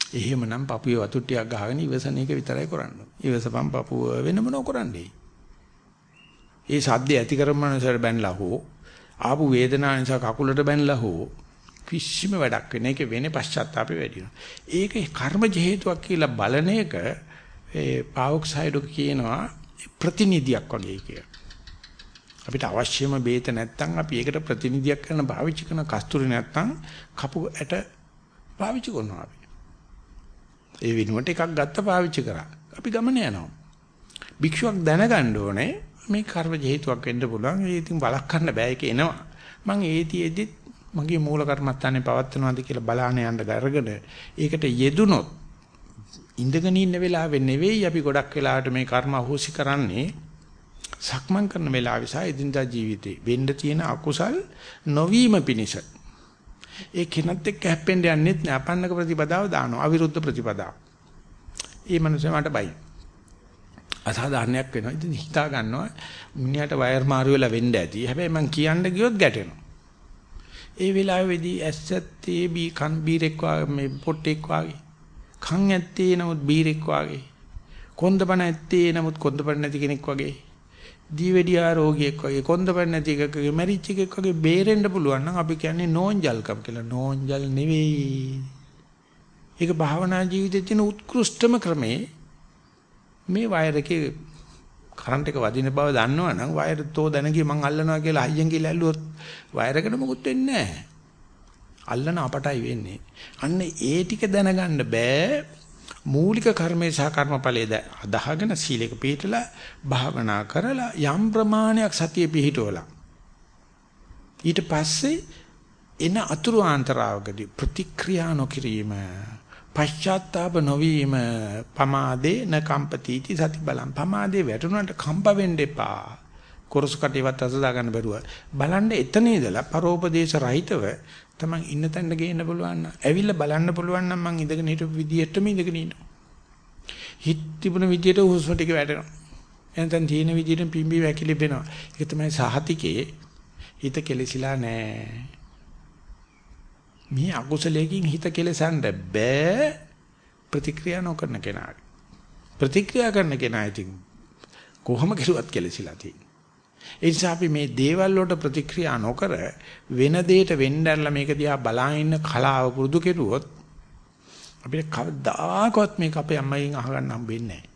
එහෙමනම් පපුවේ වතු ටිකක් ගහගෙන ඉවසන එක විතරයි කරන්න. ඉවසපන් පපුව වෙන මොනෝ කරන්නේ. ඒ සද්ද ඇති කරමනසට බැනලා හෝ ආපු වේදනාව නිසා කකුලට බැනලා හෝ කිසිම වැඩක් වෙන්නේ ඒක වෙන්නේ පශ්චාත්තාපේ වැඩි වෙනවා. ඒක කර්මජ හේතුවක් කියලා බලන එක ඒ පාවොක්සයිඩ් කියනවා ප්‍රතිනිධියක් වගේ කියලා. අපිට අවශ්‍යම බේත නැත්නම් අපි ඒකට ප්‍රතිනිධියක් කරන පාවිච්චි කරන කස්තුරි නැත්නම් කපු ඇට පාවිච්චි කරනවා අපි. ඒ වෙනුවට එකක් ගත්ත පාවිච්චි කරා. අපි ගමන යනවා. භික්ෂුවක් දැනගන්න ඕනේ මේ කර්ම හේතුවක් වෙන්න පුළුවන්. ඒ ඉතින් බලක් කරන්න බෑ ඒක එනවා. මම ඒතිෙදි මගේ මූල කර්මස්ථානේ පවත්වනවාද කියලා බලාන යන්න ගරගෙන ඒකට යෙදුනොත් ඉඳගෙන ඉන්න වෙලාවෙ නෙවෙයි අපි ගොඩක් වෙලාවට මේ කර්ම අහෝසි කරන්නේ සක්මන් කරන වෙලාව නිසා එදිනදා ජීවිතේ වෙන්න තියෙන අකුසල් නොවීම පිණිස ඒ කෙනත් එක්ක හැප්පෙන්න යන්නෙත් නෑ අපන්නක ප්‍රතිපදාව දානවා අවිරුද්ධ ප්‍රතිපදාව. ඒ මනුස්සයා මට බයි. අසාධාරණයක් වෙනවා. ඉතින් හිතා ගන්නවා මිනිහට වයර් මාරු වෙලා වෙන්න ඇති. හැබැයි මං කියන්න ගියොත් ගැටෙනවා. ඒ වෙලාවේදී ඇස්සත්තේ බී කන් බීරෙක් වාගේ මේ පොට්ටෙක් වාගේ කන් ඇත්තේ නමුත් බීරෙක් වාගේ කොන්දපණ ඇත්තේ නමුත් කොන්දපණ නැති කෙනෙක් වගේ දීවැඩියා රෝගියෙක් වගේ කොන්දපණ නැති එකකගේ මැරිච් එකෙක් වගේ බේරෙන්න පුළුවන් නම් අපි කියන්නේ නෝන්ජල්කම් කියලා. නෝන්ජල් නෙවෙයි. ඒක භාවනා ජීවිතයේ තියෙන උත්කෘෂ්ඨම ක්‍රමේ මේ වයර් එකේ කරන්ට් එක වදින බව දන්නවනම් වයර් තෝ දැනගිය මං අල්ලනවා කියලා අයියෙන් කියලා ඇල්ලුවොත් වයර් එකට මොකුත් වෙන්නේ නැහැ. අල්ලන අපටයි වෙන්නේ. අන්න ඒ ටික දැනගන්න බෑ මූලික කර්මයේ සහ කර්මඵලයේ අදහගෙන සීලයක පිළිපදලා භාවනා කරලා යම් ප්‍රමාණයක් සතිය පිහිටවලා. ඊට පස්සේ එන අතුරු ආන්තරාවකදී ප්‍රතික්‍රියා නොකිරීම පශ්චාත්තාප නොවීම පමාදේ න කම්පතිටි සති බලම් පමාදේ වැටුණාට කම්ප වෙන්න එපා. කොරසු කටේවත් අත දාගන්න බැරුව. බලන්න එතන ඉඳලා පරෝපදේශ රහිතව තමන් ඉන්න තැනට ගේන්න පුළුවන් නම් ඇවිල්ලා බලන්න පුළුවන් නම් මං ඉඳගෙන හිටපු විදියටම ඉඳගෙන ඉන්නවා. හිත තිබුණ විදියට හුස්ම ටික වැටෙනවා. එනතන් තියෙන විදියට පිම්බි වැකිලි වෙනවා. ඒක තමයි සහතිකේ හිත කෙලසිලා නැහැ. මේ අකුසලයෙන් හිත කෙලසන්න බෑ ප්‍රතික්‍රියා නොකරන කෙනාට. ප්‍රතික්‍රියා කරන කෙනා ඉතින් කොහොම කෙරුවත් කෙලසිලා තියෙනවා. ඒ නිසා අපි මේ දේවල් වලට ප්‍රතික්‍රියා නොකර වෙන දෙයකට වෙන්නදලා මේක දිහා බලා ඉන්න කලාව පුරුදු කෙරුවොත් අපිට කවදාකවත් මේක අපේ අම්මගෙන් අහගන්න හම්බෙන්නේ නැහැ.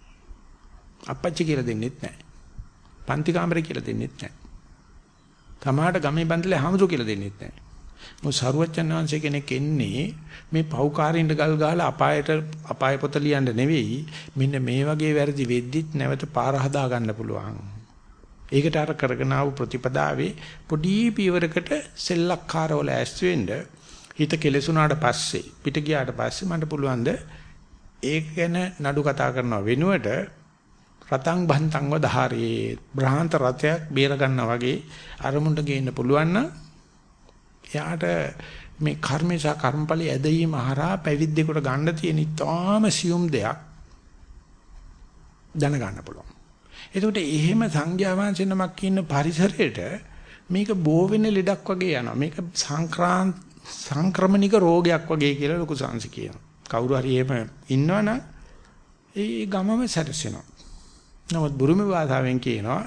අප්පච්චි කියලා දෙන්නෙත් නැහැ. පන්ති කාමරේ කියලා දෙන්නෙත් නැහැ. තමාට ගමේ බන්දලේ හැමතු කියලා දෙන්නෙත් නැහැ. මොකද සරුවචනාංශ කෙනෙක් එන්නේ මේ පෞකාරින්ට ගල් ගහලා අපායට අපාය පොත ලියන්න නෙවෙයි මෙන්න මේ වගේ වැරදි වෙද්දිත් නැවත පාර හදා ගන්න පුළුවන්. ඒකට අර කරගෙන ආපු ප්‍රතිපදාවේ පොඩි පියවරකට සෙල්ලක්කාරවල ඇස් වෙන්න හිත කෙලසුනාට පස්සේ පිට ගියාට පස්සේ මට පුළුවන් ද ඒක ගැන නඩු කතා කරනව වෙනුවට රතං බන්තංව ධාරේ බ්‍රහාන්ත රතයක් බේර ගන්නා වගේ අරමුණට ගේන්න පුළුවන් නම් එයාට මේ කර්මේ සහ කර්මඵලයේ ඇදහිීම හරහා පැවිද්දෙකුට ගන්න තියෙන ඉතාම සියුම් දෙයක් දැනගන්න පුළුවන්. එතකොට එහෙම සංඥා වංශ නමක් ඉන්න පරිසරයට මේක බෝ වෙන ලෙඩක් වගේ යනවා. මේක සංක්‍රාන්ත සංක්‍රමණික රෝගයක් වගේ කියලා ලොකු සංසි කියනවා. කවුරු හරි එහෙම ඉන්නවනම් ඒ ගමම සැරසෙනවා. නමුත් බුරුම භාෂාවෙන් කියනවා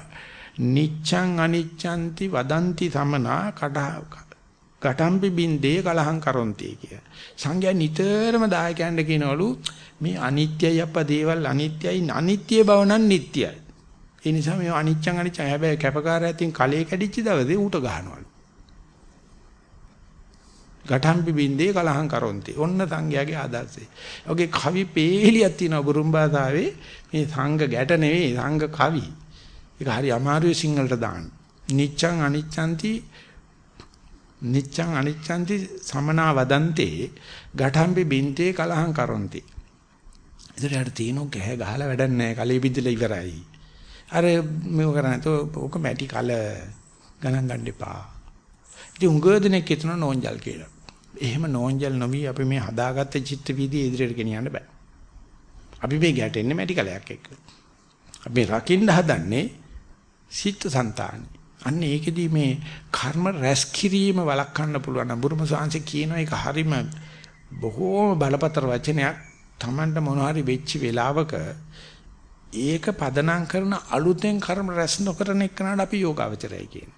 නිච්ඡං අනිච්ඡන්ති වදන්ති සමනා කඩ ගටම්පි බින්දේ කලහං කරොන්ති කිය. සංඝයා නිතරම දායකයන්ට කියනවලු මේ අනිත්‍යයි අප දේවල් අනිත්‍යයි අනිත්‍ය බව නම් නිට්ටයයි. ඒ නිසා මේ අනිච්චං අනිච්චං හැබැයි කැපකාරයන් කලේ කැඩිච්ච දවසේ ඌට ගහනවලු. ගටම්පි බින්දේ කලහං කරොන්ති. ඔන්න සංඝයාගේ ආදර්ශය. ඔගේ කවි පේලියක් තියෙනවා බුරුම් භාෂාවේ මේ සංඝ ගැට නෙවෙයි සංඝ කවි. ඒක හරි අමාරුයි සිංහලට දාන්න. නිච්ඡං අනිච්ඡන්ති නිච්ඡං අනිච්ඡන්ති සමනා වදන්තේ ගඨම්බි බින්තේ කලහං කරොන්ති. ඉතින් තියෙනු ගැහ ගහලා වැඩක් නැහැ. කලේ බින්දලා ඉවරයි. අර මේක කරන්නේ તો ඕක මැටි කල ගණන් ගන්න එපා. ඉතින් උංගෝදනේ කියන නෝන්ජල් කියලා. එහෙම නෝන්ජල් නොවි අපි මේ හදාගත්ත චිත්ත වීදී ඉදිරියට ගෙනියන්න බෑ. අපි මේ ගැටෙන්නේ මැටි කලයක් එක්ක. අපි රකින්න හදන්නේ සිත් సంతානි. අන්න ඒකෙදී මේ කර්ම රැස් කිරීම වළක්වන්න පුළුවන්. බුරුම සාංශේ කියන එක හරීම බොහෝම බලපතර වචනයක්. Tamanට මොනවා හරි වෙච්ච වෙලාවක ඒක පදනම් කරන අලුතෙන් කර්ම රැස් නොකරන එකනට අපි යෝගාවචරයි කියන්නේ.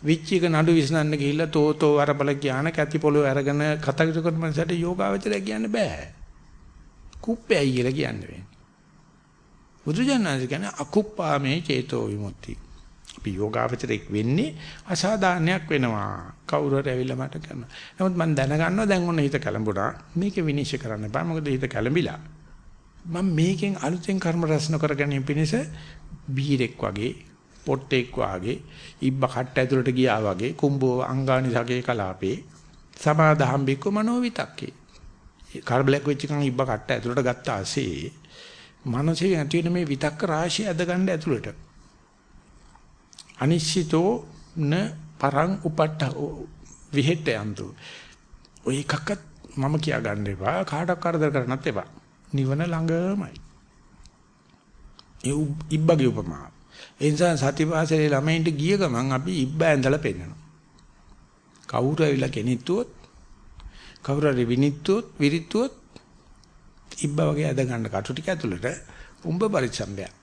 විච්චික නඩු විසඳන්න ගිහිල්ලා තෝතෝ අරබල ඥාන කැති පොළොව අරගෙන කතා කරන මනසට යෝගාවචරය කියන්න බෑ. කුප්පෑයි කියලා කියන්නේ. බුදුජානනාංශ කියන්නේ අකුප්පාමේ චේතෝ විමුක්ති. අපි යෝගාවචරයක් වෙන්නේ අසාධාරණයක් වෙනවා. කවුරු හරි ඇවිල්ලා මට කරනවා. නමුත් මම දැනගන්නවා දැන් ඔන්න හිත කැළඹුණා. මේක විනිශ්චය කරන්න බෑ. මොකද හිත කැළඹිලා. මම මේකෙන් අලුතෙන් කර්ම රැස් නොකර ගැනීම පිණිස බීරෙක් වගේ පොට්ටෙක් වගේ ඉබ්බ කට්ට ඇතුළට ගියා වගේ කුඹෝ අංගානි සගේ කලාපේ සමාදහම් බික්ක මනෝවිතක්කේ කාර්බලයක් වෙච්ච කන් ඉබ්බ කට්ට ඇතුළට ගත්තාසේ මනසේ ඇති වෙන මේ විතක්ක රාශිය ඇද ගන්න ඇතුළට අනිශ්චිතෝ න පරං උපට්ඨ විහෙට යන්තු. ඔය එකක්වත් මම කියා ගන්න එපා කාටවත් කරදර කරන්නත් එපා. නිවන ළඟමයි. ඒ ඉබ්බගේ උපමා. ඒ නිසා සතිපාසලේ ළමයින්ට ගිය ගමන් අපි ඉබ්බ ඇඳලා පෙන්නනවා. කවුරු ඇවිල්ලා කෙනිට්ටුවොත් කවුරු හරි විනිට්ටුවොත් විරිට්ටුවොත් ඉබ්බ වගේ ඇද ගන්න කටු ටික ඇතුළට උඹ පරිච්ඡම්බයක්.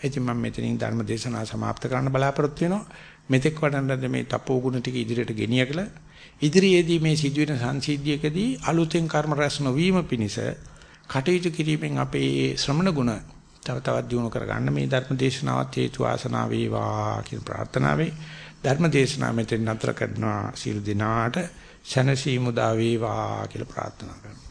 ඉතින් මම මෙතනින් ධර්ම දේශනාව સમાપ્ત කරන්න බලාපොරොත්තු වෙනවා. මෙතෙක් වඩන්න මේ තපෝ ගුණ ටික ඉදිරියට ගෙනියකලා ඉදිරියේදී මේ සිදුවෙන සංසිද්ධියකදී අලුතෙන් කර්ම රැස් නොවීම පිණිස කටයුතු කිරීමෙන් අපේ ශ්‍රමණ ගුණ තව තවත් දියුණු කරගන්න. මේ ධර්ම දේශනාවත් හේතු ආසනාව වේවා කියන ප්‍රාර්ථනාවයි ධර්ම දේශනාව මෙතෙන් නතර කරනවා. සියලු දිනාට සනසීමු දා වේවා කියලා ප්‍රාර්ථනා කරනවා.